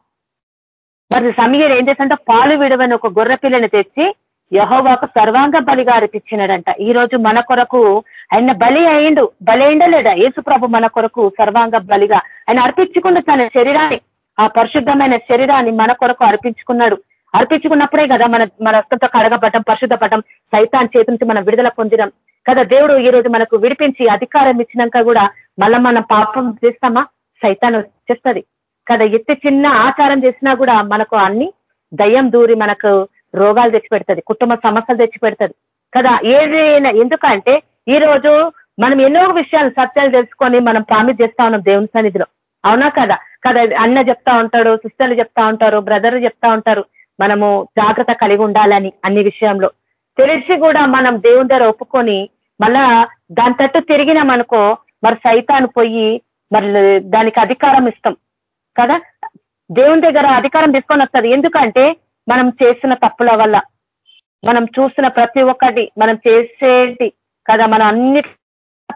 మరి సమీర్ ఏం చేస్తుంటే పాలు విడవని ఒక గొర్రె పిల్లని తెచ్చి యహోవాకు సర్వాంగ బలిగా అర్పించినాడంట. ఈ రోజు మన కొరకు ఆయన బలి అయిండు బలి అయిండలేడా? యేసు ప్రభు మన కొరకు సర్వాంగ బలిగా. ఆయన అర్పించుకుంటూ తన శరీరాన్ని. ఆ పరిశుద్ధమైన శరీరాన్ని మన కొరకు అర్పించుకున్నాడు. అర్పించుకున్నప్పుడే కదా మన మన రక్తంతో కడగబడ్డం పరిశుద్ధపడ్డం సైతాన్ చేతి నుంచి మనం విడుదల పొందినాం. కదా దేవుడు ఈ రోజు మనకు విడిపించి అధికారం ఇచ్చినాక కూడా మళ్ళా మనం పాపం చేస్తామా? సైతాన్ వచ్చేస్తుంది. కదా ఎత్తి చిన్న ఆచారం చేసినా కూడా మనకు అన్ని దయ్యం దూరి మనకు రోగాలు తెచ్చిపెడుతుంది కుటుంబ సమస్యలు తెచ్చిపెడుతుంది. కదా ఏదైనా ఎందుకంటే ఈ రోజు మనం ఎన్నో విషయాలు సత్యాలు తెలుసుకొని మనం ప్రామిస్ చేస్తా ఉన్నాం దేవుని సన్నిధిలో. అవునా కదా? కదా అన్న చెప్తా ఉంటాడు సిస్టర్లు చెప్తా ఉంటారు బ్రదర్లు చెప్తా ఉంటారు మనము జాగ్రత్త కలిగి ఉండాలని అన్ని విషయంలో. తెలిసి కూడా మనం దేవుని దగ్గర ఒప్పుకొని మళ్ళా దాని తట్టు తిరిగినామనుకో మరి సైతాన్ని పోయి మరి దానికి అధికారం ఇస్తాం. కదా? దేవుని దగ్గర అధికారం తీసుకొని వస్తుంది. ఎందుకంటే మనం చేసిన తప్పుల వల్ల మనం చూసిన ప్రతి ఒక్కటి మనం చేసేది కదా మనం అన్ని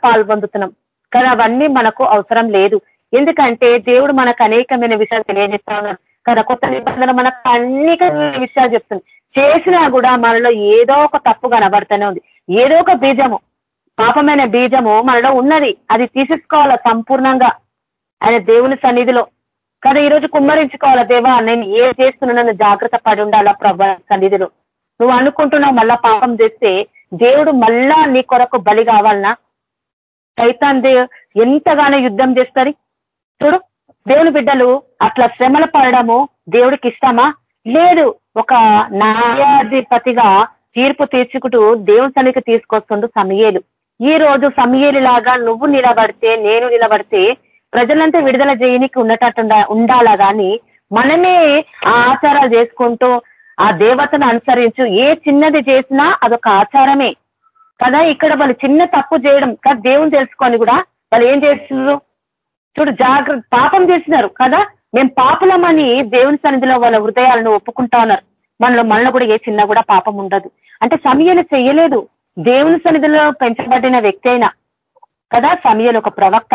పాల్పొందుతున్నాం కదా అవన్నీ మనకు అవసరం లేదు. ఎందుకంటే దేవుడు మనకు అనేకమైన విషయాలు తెలియజేస్తా ఉన్నాడు. కదా కొత్త నిబంధన మనకు అనేక విషయాలు చెప్తుంది. చేసినా కూడా మనలో ఏదో ఒక తప్పు కనబడుతూనే ఉంది. ఏదో ఒక బీజము పాపమైన బీజము మనలో ఉన్నది. అది తీసేసుకోవాలా సంపూర్ణంగా? ఆయన దేవుని సన్నిధిలో. కదా ఈరోజు కుమ్మరించుకోవాలా? దేవా నేను ఏ చేస్తున్నా జాగ్రత్త పడి ఉండాలా ప్రభా సన్నిధిలో? నువ్వు అనుకుంటున్నావు మళ్ళా పాపం చేస్తే దేవుడు మళ్ళా నీ కొరకు బలి కావాలనా? సైతాన్ ఎంతగానో యుద్ధం చేస్తుంది చూడు దేవుని బిడ్డలు అట్లా శ్రమలు పడడము దేవుడికి ఇష్టమా లేదు ఒక న్యాయాధిపతిగా తీర్పు తీర్చుకుంటూ దేవుని సన్నిధికి తీసుకొస్తుండు సమయేలు. ఈ రోజు సమయేలు లాగా నువ్వు నిలబడితే నేను నిలబడితే ప్రజలంతా విడుదల చేయనికి ఉన్నట్టు ఉండాలా కానీ మనమే ఆ ఆచారాలు చేసుకుంటూ ఆ దేవతను అనుసరించు ఏ చిన్నది చేసినా అదొక ఆచారమే. కదా ఇక్కడ వాళ్ళు చిన్న తప్పు చేయడం కదా దేవుని తెలుసుకొని కూడా వాళ్ళు ఏం చేస్తున్నారు? చూడు జాగ్రత్త పాపం చేసినారు కదా? మేము పాపలమని దేవుని సన్నిధిలో వాళ్ళ హృదయాలను ఒప్పుకుంటా ఉన్నారు. మనలో మనలో కూడా ఏ చిన్న కూడా పాపం ఉండదు. అంటే సమయాలు చేయలేదు. దేవుని సన్నిధిలో పెంచబడిన వ్యక్తి అయినా కదా? సమయాలు ఒక ప్రవక్త.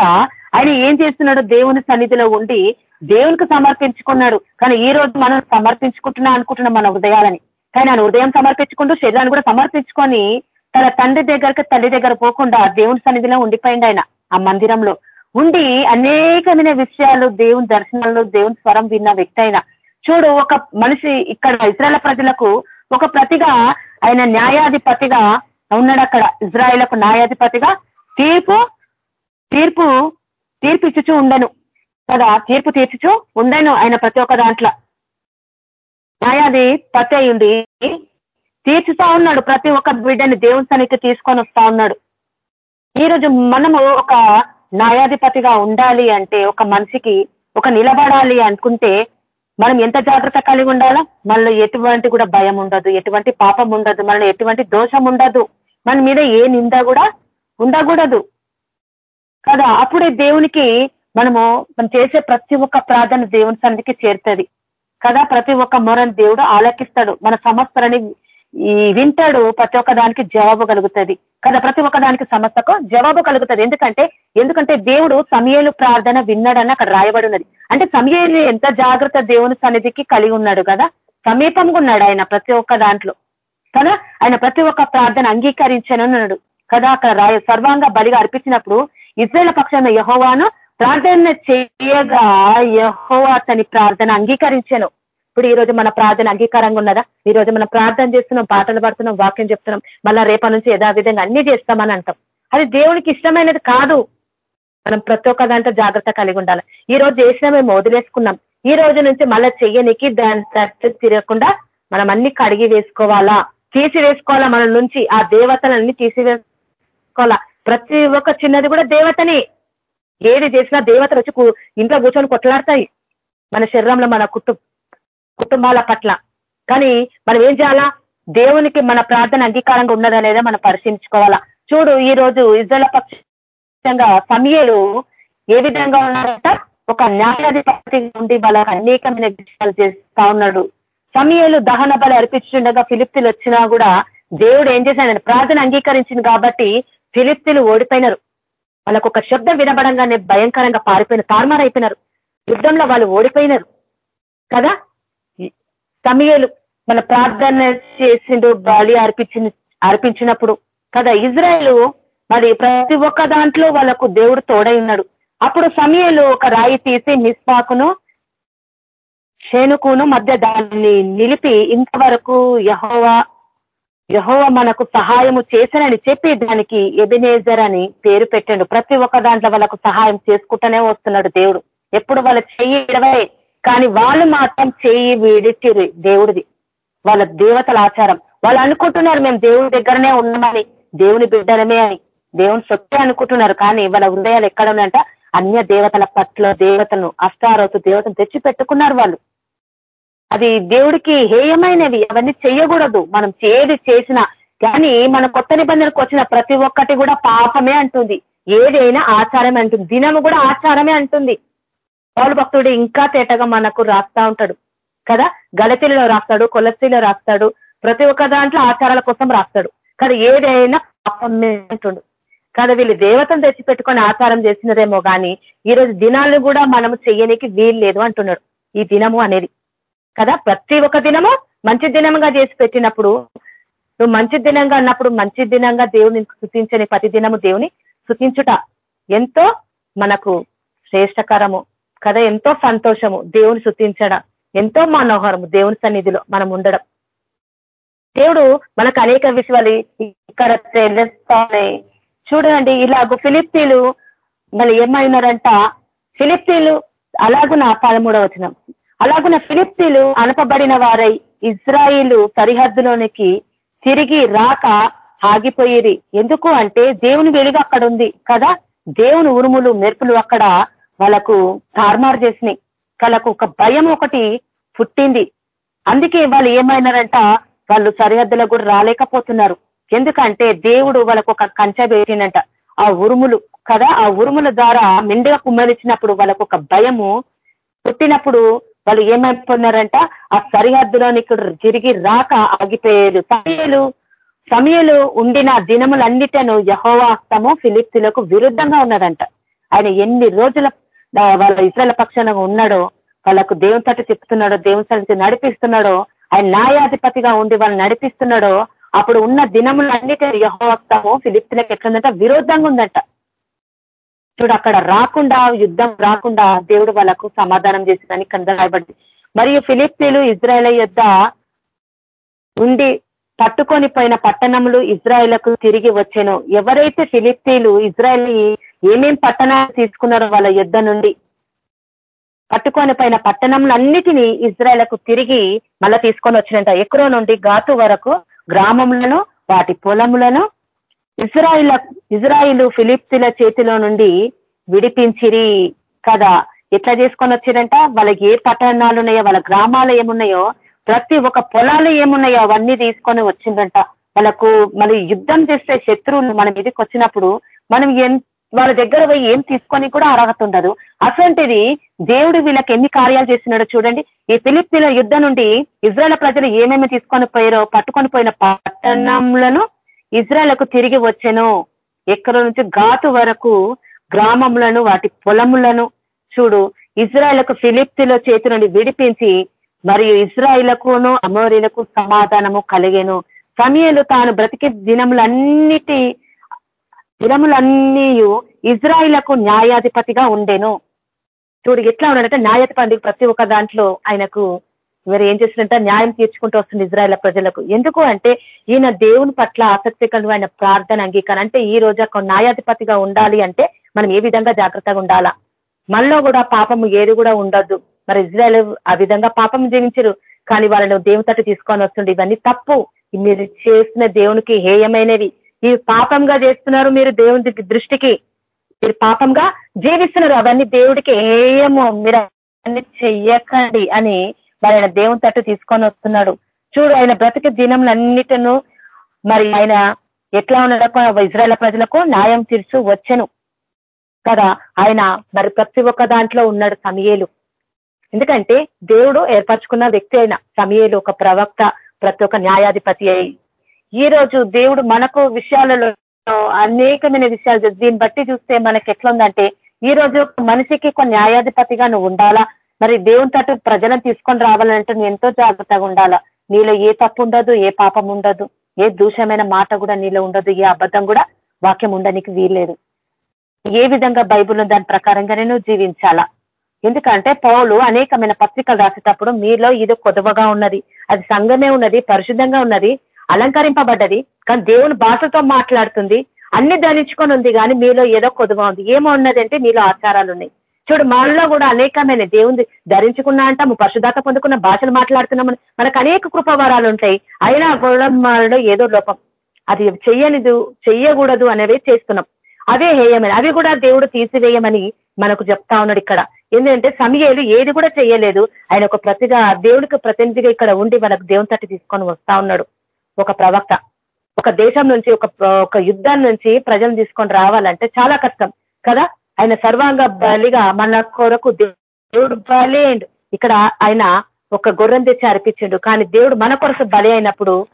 ఆయన ఏం చేస్తున్నాడు దేవుని సన్నిధిలో ఉండి దేవునికి సమర్పించుకున్నాడు. కానీ ఈ రోజు మనం సమర్పించుకుంటున్నా అనుకుంటున్నాం మన హృదయాలని. కానీ ఆయన హృదయం సమర్పించుకుంటూ శరీరాన్ని కూడా సమర్పించుకొని తన తండ్రి దగ్గరకి తల్లి దగ్గర పోకుండా దేవుని సన్నిధిలో ఉండిపోయింది ఆయన ఆ మందిరంలో. ఉండి అనేకమైన విషయాలు దేవుని దర్శనాలు దేవుని స్వరం విన్న వ్యక్తి అయినా. చూడు ఒక మనిషి ఇక్కడ ఇజ్రాయల ప్రజలకు ఒక ప్రతిగా ఆయన న్యాయాధిపతిగా ఉన్నాడు అక్కడ. ఇజ్రాయిలకు న్యాయాధిపతిగా తీర్పు తీర్పు తీర్పు ఇచ్చుచూ ఉండను. కదా తీర్పు తీర్చుచు ఉండను ఆయన ప్రతి ఒక్క దాంట్లో. న్యాయాధిపతి పతి తీర్చుతా ఉన్నాడు. ప్రతి ఒక్క బిడ్డని దేవుని సన్నిధికి తీసుకొని వస్తా ఉన్నాడు. ఈరోజు మనము ఒక న్యాయాధిపతిగా ఉండాలి అంటే ఒక మనిషికి ఒక నిలబడాలి అనుకుంటే మనం ఎంత జాగ్రత్త కలిగి ఉండాలా? మనలో ఎటువంటి కూడా భయం ఉండదు ఎటువంటి పాపం ఉండదు మనలో ఎటువంటి దోషం ఉండదు. మన మీద ఏ నింద కూడా ఉండకూడదు. కదా అప్పుడే దేవునికి మనము మనం చేసే ప్రతి ఒక్క ప్రార్థన దేవుని సన్నిధికి చేరుతుంది. కదా ప్రతి ఒక్క మొరని దేవుడు ఆలకిస్తాడు. మన సమస్యలని ఈ వింటాడు ప్రతి ఒక్క దానికి జవాబు కలుగుతుంది. కదా ప్రతి ఒక్క దానికి సమస్యకు జవాబు కలుగుతుంది. ఎందుకంటే ఎందుకంటే దేవుడు సమయలు ప్రార్థన విన్నాడని అక్కడ రాయబడి ఉన్నది. అంటే సమయలు ఎంత జాగ్రత్త దేవుని సన్నిధికి కలిగి ఉన్నాడు కదా? సమీపంగా ఉన్నాడు ఆయన ప్రతి ఒక్క దాంట్లో. కదా? ఆయన ప్రతి ఒక్క ప్రార్థన అంగీకరించనున్నాడు కదా అక్కడ రాయ సర్వాంగ బలిగా అర్పించినప్పుడు ఇజ్రాయల పక్షాన యహోవాను ప్రార్థన చేయగా యహోవా అతని ప్రార్థన అంగీకరించాను. ఇప్పుడు ఈ రోజు మన ప్రార్థన అంగీకారంగా ఉన్నదా? ఈ రోజు మనం ప్రార్థన చేస్తున్నాం పాటలు పడుతున్నాం వాక్యం చెప్తున్నాం. మళ్ళా రేపటి నుంచి యథావిధంగా అన్ని చేస్తామని అంటాం. అది దేవునికి ఇష్టమైనది కాదు. మనం ప్రతి ఒక్క దాంట్లో జాగ్రత్త కలిగి ఉండాలి. ఈ రోజు చేసినా మేము వదిలేసుకున్నాం. ఈ రోజు నుంచి మళ్ళీ చెయ్యనికి దాని తిరగకుండా మనం అన్ని కడిగి వేసుకోవాలా? తీసి వేసుకోవాలా మన నుంచి? ఆ దేవతలన్నీ తీసివేసుకోవాలా? ప్రతి ఒక్క చిన్నది కూడా దేవతనే. ఏది చేసినా దేవతలు వచ్చి ఇంట్లో కూర్చొని కొట్లాడతాయి. మన శరీరంలో మన కుటుంబం కుటుంబాల పట్ల. కానీ మనం ఏం చేయాలా? దేవునికి మన ప్రార్థన అంగీకారంగా ఉన్నదనేదే మనం పరిశీలించుకోవాలా. చూడు ఈ రోజు ఇజ్రాల పక్షంగా సమయలు ఏ విధంగా ఉన్నారంట? ఒక న్యాయాధిపతి ఉండి వాళ్ళకి అనేకమైన విషయాలు చేస్తా ఉన్నాడు. సమయలు దహన బలి అర్పించుండగా ఫిలిప్తులు వచ్చినా కూడా దేవుడు ఏం చేశాడని ప్రార్థన అంగీకరించింది కాబట్టి ఫిలిప్తులు ఓడిపోయినారు. వాళ్ళకు ఒక శబ్దం వినబడంగానే భయంకరంగా పారిపోయిన తారుమారైపోయినారు. యుద్ధంలో వాళ్ళు ఓడిపోయినారు. కదా? సమయలు మన ప్రార్థన చేసిండు బలి అర్పించి అర్పించినప్పుడు కదా ఇజ్రాయల్ మరి ప్రతి ఒక్క దాంట్లో వాళ్ళకు దేవుడు తోడైనాడు అప్పుడు సమయలు ఒక రాయి తీసి మిస్పాకును శేనుకును మధ్య దాన్ని నిలిపి ఇంతవరకు యహోవా యహోవ మనకు సహాయము చేశానని చెప్పి దానికి ఎబినేజర్ అని పేరు పెట్టాడు. ప్రతి ఒక్క దాంట్లో వాళ్ళకు సహాయం చేసుకుంటూనే వస్తున్నాడు దేవుడు. ఎప్పుడు వాళ్ళ చెయ్యి ఇడవే కానీ వాళ్ళు మాత్రం చేయి విడిచిరి దేవుడిది. వాళ్ళ దేవతల ఆచారం. వాళ్ళు అనుకుంటున్నారు మేము దేవుడి దగ్గరనే ఉన్నామని దేవుని బిడ్డలమే అని. దేవుని సొత్తే అనుకుంటున్నారు కానీ వాళ్ళ హృదయాలు ఎక్కడ ఉన్నాయంట? అన్య దేవతల పట్ల దేవతను అష్టారోతు దేవతను తెచ్చి పెట్టుకున్నారు వాళ్ళు. అది దేవుడికి హేయమైనవి. అవన్నీ చేయకూడదు మనం ఏది చేసినా కానీ మన కొత్త నిబంధనకు వచ్చిన ప్రతి ఒక్కటి కూడా పాపమే అంటుంది. ఏదైనా ఆచారమే అంటుంది. దినము కూడా ఆచారమే అంటుంది. పౌరు భక్తుడు ఇంకా తేటగా మనకు రాస్తా ఉంటాడు. కదా? గలతీలో రాస్తాడు కొలసీలో రాస్తాడు ప్రతి ఒక్క దాంట్లో ఆచారాల కోసం రాస్తాడు. కదా ఏదైనా పాపంటుండు కదా వీళ్ళు దేవతను తెచ్చిపెట్టుకొని ఆచారం చేసినదేమో కానీ ఈరోజు దినాలను కూడా మనం చేయనికి వీలు లేదు అంటున్నాడు ఈ దినము అనేది. కదా? ప్రతి ఒక్క దినము మంచి దినంగా చేసి పెట్టినప్పుడు నువ్వు మంచి దినంగా అన్నప్పుడు మంచి దినంగా దేవుని స్థుతించని ప్రతి దినము దేవుని స్థుతించుట ఎంతో మనకు శ్రేష్టకరము. కదా ఎంతో సంతోషము దేవుని శృతించడం ఎంతో మనోహరము దేవుని సన్నిధిలో మనం ఉండడం. దేవుడు మనకు అనేక విషయాలు ఇక్కడ తెలుస్తాయి చూడండి ఇలాగ ఫిలిప్తీలు మళ్ళీ ఏమైనారంట? ఫిలిప్తీలు అలాగున పదమూడవ వచనం. అలాగున ఫిలిప్తీలు అనపబడిన వారై ఇజ్రాయిలు సరిహద్దులోనికి తిరిగి రాక ఆగిపోయేది ఎందుకు అంటే దేవుని వెలుగు అక్కడ ఉంది కదా. దేవుని ఉరుములు మెరుపులు అక్కడ వాళ్ళకు తారుమారు చేసినాయి వాళ్ళకు ఒక భయం ఒకటి పుట్టింది. అందుకే వాళ్ళు ఏమైనారంట వాళ్ళు సరిహద్దులకు కూడా రాలేకపోతున్నారు. ఎందుకంటే దేవుడు వాళ్ళకు ఒక కంచె పెట్టిందంట ఆ ఉరుములు కదా ఆ ఉరుముల ద్వారా మెండుగా కుమ్మరించినప్పుడు వాళ్ళకు ఒక భయము పుట్టినప్పుడు వాళ్ళు ఏమైపోతున్నారంట ఆ సరిహద్దులోనికి తిరిగి రాక ఆగిపోయారు సమయలు సమయలు ఉండిన దినములన్నిటను యహోవాస్తము ఫిలిప్తులకు విరుద్ధంగా ఉన్నదంట. ఆయన ఎన్ని రోజుల వాళ్ళ ఇతరుల పక్షాన ఉన్నాడో వాళ్ళకు దేవుని తట్టు చెప్తున్నాడో దేవుని తట్టు నడిపిస్తున్నాడో ఆయన న్యాయాధిపతిగా ఉండి వాళ్ళు నడిపిస్తున్నాడో అప్పుడు ఉన్న దినములన్నిటి యహోవక్తము ఫిలిప్తులకు ఎట్లుందంట? విరోధంగా ఉందంట. చూడు అక్కడ రాకుండా యుద్ధం రాకుండా దేవుడు వాళ్ళకు సమాధానం చేసిందని కింద రాయబడింది. మరియు ఫిలిప్తీలు ఇజ్రాయల్ యొద్ ఉండి పట్టుకొని పోయిన పట్టణములు ఇజ్రాయలకు తిరిగి వచ్చాను. ఎవరైతే ఫిలిప్తీలు ఇజ్రాయల్ ఏమేం పట్టణాలు తీసుకున్నారో వాళ్ళ యుద్ధ నుండి పట్టుకొని పైన పట్టణంలన్నిటినీ ఇజ్రాయలకు తిరిగి మళ్ళా తీసుకొని వచ్చినంట ఎక్కడో నుండి ఘాతు వరకు గ్రామములను వాటి పొలములను ఇజ్రాయిల ఇజ్రాయిల్ ఫిలిప్తుల చేతిలో నుండి విడిపించిరి కదా. ఎట్లా చేసుకొని వచ్చిరంట? వాళ్ళకి ఏ పట్టణాలు ఉన్నాయో వాళ్ళ గ్రామాలు ఏమున్నాయో ప్రతి ఒక్క పొలాలు ఏమున్నాయో అవన్నీ తీసుకొని వచ్చిందంట. వాళ్ళకు మరి యుద్ధం చేస్తే శత్రువులు మన మీదకి వచ్చినప్పుడు మనం వాళ్ళ దగ్గర పోయి ఏం తీసుకొని కూడా అర్హత ఉండదు. అటువంటిది దేవుడు వీళ్ళకి ఎన్ని కార్యాలు చేస్తున్నాడో చూడండి. ఈ ఫిలిప్పిల యుద్ధం నుండి ఇజ్రాయల్ ప్రజలు ఏమేమి తీసుకొని పోయారో పట్టుకొని పోయిన పట్టణంలను ఇజ్రాయల్కు తిరిగి వచ్చాను. ఎక్కడి నుంచి ఘాటు వరకు గ్రామములను వాటి పొలములను చూడు. ఇజ్రాయల్కు ఫిలిప్తిల చేతి నుండి విడిపించి మరియు ఇజ్రాయిలకును అమోరీలకు సమాధానము కలిగేను. సమయలు తాను బ్రతికే దినములన్నిటి దినములన్నీ ఇజ్రాయిలకు న్యాయాధిపతిగా ఉండెను. చూడు ఎట్లా ఉన్నాడంటే న్యాయాధిపతి ప్రతి ఒక్క దాంట్లో ఆయనకు మరి ఏం చేసినట్ట న్యాయం తీర్చుకుంటూ వస్తుంది ఇజ్రాయల్ ప్రజలకు. ఎందుకు అంటే ఈయన దేవుని పట్ల ఆసక్తికరమైన ప్రార్థన అంగీకారం. అంటే ఈ రోజు ఒక న్యాయాధిపతిగా ఉండాలి అంటే మనం ఏ విధంగా జాగ్రత్తగా ఉండాలా? మనలో కూడా పాపము ఏది కూడా ఉండద్దు మరి ఇజ్రాయల్ ఆ విధంగా పాపం జీవించరు. కానీ వాళ్ళని దేవుని తట్టు తీసుకొని వస్తుండే. ఇవన్నీ తప్పు. మీరు చేసిన దేవునికి హేయమైనవి. మీరు పాపంగా చేస్తున్నారు మీరు దేవుని దృష్టికి. మీరు పాపంగా జీవిస్తున్నారు. అవన్నీ దేవుడికి ఏమో మీరు అన్ని చెయ్యకండి అని మరి ఆయన దేవుని తట్టు తీసుకొని వస్తున్నాడు. చూడు ఆయన బ్రతిక దినంలన్నిటిను మరి ఆయన ఎట్లా ఉన్నాడో ఇజ్రాయల్ ప్రజలకు న్యాయం తీర్చు వచ్చను. కదా ఆయన మరి ప్రతి ఒక్క దాంట్లో ఉన్నాడు సమయేలు. ఎందుకంటే దేవుడు ఏర్పరచుకున్న వ్యక్తి అయిన సమయలు ఒక ప్రవక్త ప్రతి ఒక్క న్యాయాధిపతి అయి ఈ రోజు దేవుడు మనకు విషయాలలో అనేకమైన విషయాలు దీన్ని బట్టి చూస్తే మనకి ఎట్లా ఉందంటే ఈ రోజు మనిషికి ఒక న్యాయాధిపతిగా నువ్వు ఉండాలా? మరి దేవుని తట్టు ప్రజలను తీసుకొని రావాలంటే నువ్వు ఎంతో జాగ్రత్తగా ఉండాలా? నీలో ఏ తప్పు ఉండదు ఏ పాపం ఉండదు ఏ దూషమైన మాట కూడా నీలో ఉండదు ఏ అబద్ధం కూడా వాక్యం ఉండడానికి వీల్లేదు. ఏ విధంగా బైబుల్ దాని ప్రకారంగానే నువ్వు జీవించాలా? ఎందుకంటే పౌలు అనేకమైన పత్రికలు రాసేటప్పుడు మీలో ఇది కొదవగా ఉన్నది అది సంఘమే ఉన్నది పరిశుద్ధంగా ఉన్నది అలంకరింపబడ్డది. కానీ దేవుని భాషతో మాట్లాడుతుంది. అన్ని ధరించుకొని ఉంది కానీ మీలో ఏదో కొదువ ఉంది. ఏమో ఉన్నదంటే మీలో ఆచారాలు ఉన్నాయి. చూడు మనలో కూడా అనేకమైన దేవుని ధరించుకున్నా అంటాము పరిశుధాత పొందుకున్న భాషలు మాట్లాడుతున్నామని మనకు అనేక కృపవరాలు ఉంటాయి. అయినా కూడా మనలో ఏదో లోపం. అది చెయ్యనిదు చెయ్యకూడదు అనేవి చేస్తున్నాం. అవే హేయమని అవి కూడా దేవుడు తీసివేయమని మనకు చెప్తా ఉన్నాడు ఇక్కడ. ఎందుకంటే సమయాలు ఏది కూడా చేయలేదు ఆయన ఒక ప్రతిగా దేవుడికి ప్రతినిధిగా ఇక్కడ ఉండి మనకు దేవుని తట్టి తీసుకొని వస్తా ఉన్నాడు. ఒక ప్రవక్త. ఒక దేశం నుంచి ఒక ఒక యుద్ధం నుంచి ప్రజలు తీసుకొని రావాలంటే చాలా కష్టం. కదా? ఆయన సర్వాంగ బలిగా మన కొరకు దేవుడు బలి ఇక్కడ ఆయన ఒక గుర్రం తెచ్చి అర్పించిండు. కానీ దేవుడు మన కొరకు బలి అయినప్పుడు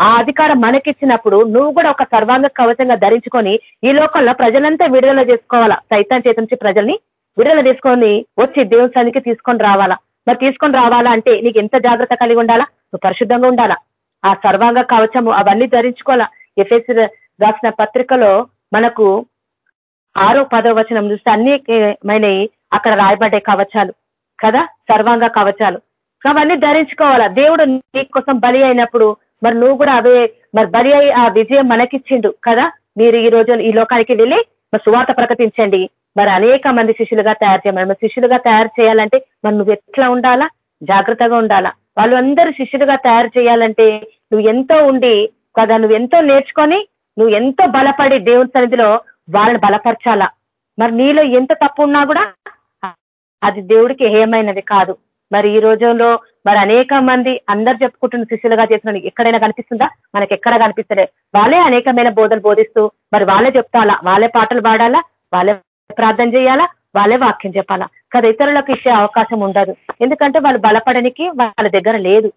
ఆ అధికారం మనకిచ్చినప్పుడు నువ్వు కూడా ఒక సర్వాంగ కవచంగా ధరించుకొని ఈ లోకంలో ప్రజలంతా విడుదల చేసుకోవాలా? సైతాన్ చేతి నుంచి ప్రజల్ని విడుదల తీసుకొని వచ్చి దేవుని సన్నికి తీసుకొని రావాలా? మరి తీసుకొని రావాలా అంటే నీకు ఎంత జాగ్రత్త కలిగి ఉండాలా? నువ్వు పరిశుద్ధంగా ఉండాలా? ఆ సర్వాంగ కవచము అవన్నీ ధరించుకోవాలా? ఎఫ్ఎస్ రాసిన పత్రికలో మనకు ఆరో పదో వచనం చూస్తే అన్నిమైనవి అక్కడ రాయబడ్డే కవచాలు కదా? సర్వాంగ కవచాలు. అవన్నీ ధరించుకోవాలా? దేవుడు నీ కోసం బలి అయినప్పుడు మరి నువ్వు కూడా అవే మరి బలి అయి ఆ విజయం మనకిచ్చిండు కదా? మీరు ఈ రోజు ఈ లోకానికి వెళ్ళి మరి సువార్త ప్రకటించండి. మరి అనేక మంది శిష్యులుగా తయారు చేయమని మరి శిష్యులుగా తయారు చేయాలంటే మరి నువ్వు ఎట్లా ఉండాలా? జాగ్రత్తగా ఉండాలా? వాళ్ళు అందరూ శిష్యులుగా తయారు చేయాలంటే నువ్వు ఎంతో ఉండి కదా నువ్వు ఎంతో నేర్చుకొని నువ్వు ఎంతో బలపడి దేవుని సన్నిధిలో వాళ్ళని బలపరచాలా? మరి నీలో ఎంత తప్పు ఉన్నా కూడా అది దేవుడికి హేయమైనది కాదు. మరి ఈ రోజుల్లో మరి అనేక మంది అందరు చెప్పుకుంటున్న శిష్యులుగా చేసిన ఎక్కడైనా కనిపిస్తుందా? మనకి ఎక్కడ కనిపిస్తలే. వాళ్ళే అనేకమైన బోధలు బోధిస్తూ మరి వాళ్ళే చెప్తాలా? వాళ్ళే పాటలు పాడాలా? వాళ్ళే ప్రార్థన చేయాలా? వాళ్ళే వాక్యం చెప్పాలా? కదా ఇతరులకు ఇచ్చే అవకాశం ఉండదు. ఎందుకంటే వాళ్ళు బలపడనికి వాళ్ళ దగ్గర లేదు.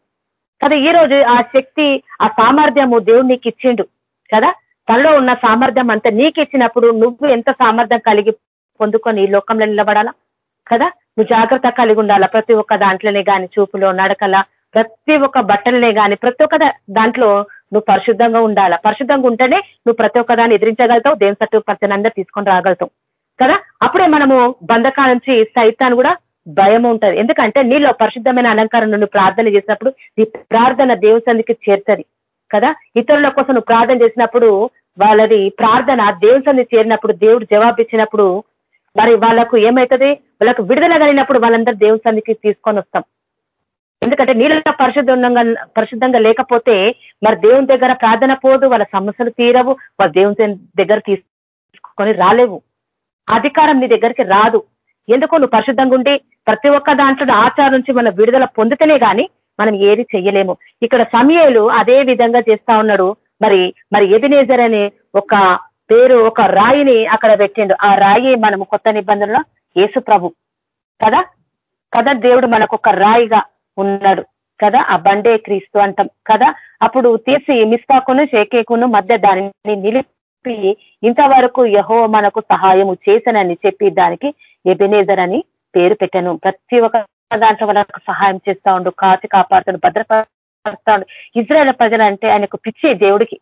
కదా ఈ రోజు ఆ శక్తి ఆ సామర్థ్యము దేవుడు నీకు ఇచ్చిండు కదా? తనలో ఉన్న సామర్థ్యం అంతా నీకు ఇచ్చినప్పుడు నువ్వు ఎంత సామర్థ్యం కలిగి పొందుకొని ఈ లోకంలో నిలబడాలా? కదా? నువ్వు జాగ్రత్త కలిగి ఉండాలా? ప్రతి ఒక్క దాంట్లోనే కానీ చూపులో నడకల ప్రతి ఒక్క బట్టలనే కానీ ప్రతి ఒక్క దాంట్లో నువ్వు పరిశుద్ధంగా ఉండాలా? పరిశుద్ధంగా ఉంటేనే నువ్వు ప్రతి ఒక్క దాన్ని ఎదిరించగలుగుతావు దేని తట్టు ప్రతినందరూ తీసుకొని రాగలుగుతావు. కదా? అప్పుడే మనము బంధకాల నుంచి సైతాన్ని కూడా భయం ఉంటది. ఎందుకంటే నీలో పరిశుద్ధమైన అలంకారం నువ్వు ప్రార్థన చేసినప్పుడు నీ ప్రార్థన దేవుసందికి చేరుతుంది కదా? ఇతరుల కోసం నువ్వు ప్రార్థన చేసినప్పుడు వాళ్ళది ప్రార్థన దేవుసంది చేరినప్పుడు దేవుడు జవాబు ఇచ్చినప్పుడు మరి వాళ్ళకు ఏమవుతుంది వాళ్ళకు విడుదల కలిగినప్పుడు వాళ్ళందరూ దేవుని సన్నికి తీసుకొని వస్తాం. ఎందుకంటే నీళ్ళ పరిశుద్ధంగా పరిశుద్ధంగా లేకపోతే మరి దేవుని దగ్గర ప్రార్థన పోదు వాళ్ళ సమస్యలు తీరవు వాళ్ళ దేవుని దగ్గర తీసుకొని రాలేవు. అధికారం నీ దగ్గరికి రాదు. ఎందుకు నువ్వు పరిశుద్ధంగా ఉండి ప్రతి ఒక్క దాంట్లో ఆచారం నుంచి మనం విడుదల పొందితేనే కానీ మనం ఏది చెయ్యలేము. ఇక్కడ సమయాలు అదే విధంగా చేస్తా ఉన్నాడు. మరి మరి ఎదినేజర్ అనే ఒక పేరు ఒక రాయిని అక్కడ పెట్టిండు. ఆ రాయి మనము కొత్త నిబంధనలో యేసు ప్రభు. కదా? కదా దేవుడు మనకు ఒక రాయిగా ఉన్నాడు. కదా? ఆ బండే క్రీస్తు అంటాం. కదా? అప్పుడు తీసి మిస్పాకును షేకేకును మధ్య దానిని నిలిపి ఇంతవరకు యహో మనకు సహాయము చేశానని చెప్పి దానికి ఎబెనేజర్ అని పేరు పెట్టాను. ప్రతి ఒక్క దాంట్లో వాళ్ళకు సహాయం చేస్తా ఉండు కాచి కాపాడుతాడు భద్రపరుస్తా ఉండు ఇజ్రాయల్ ప్రజలు అంటే ఆయనకు పిచ్చి దేవుడికి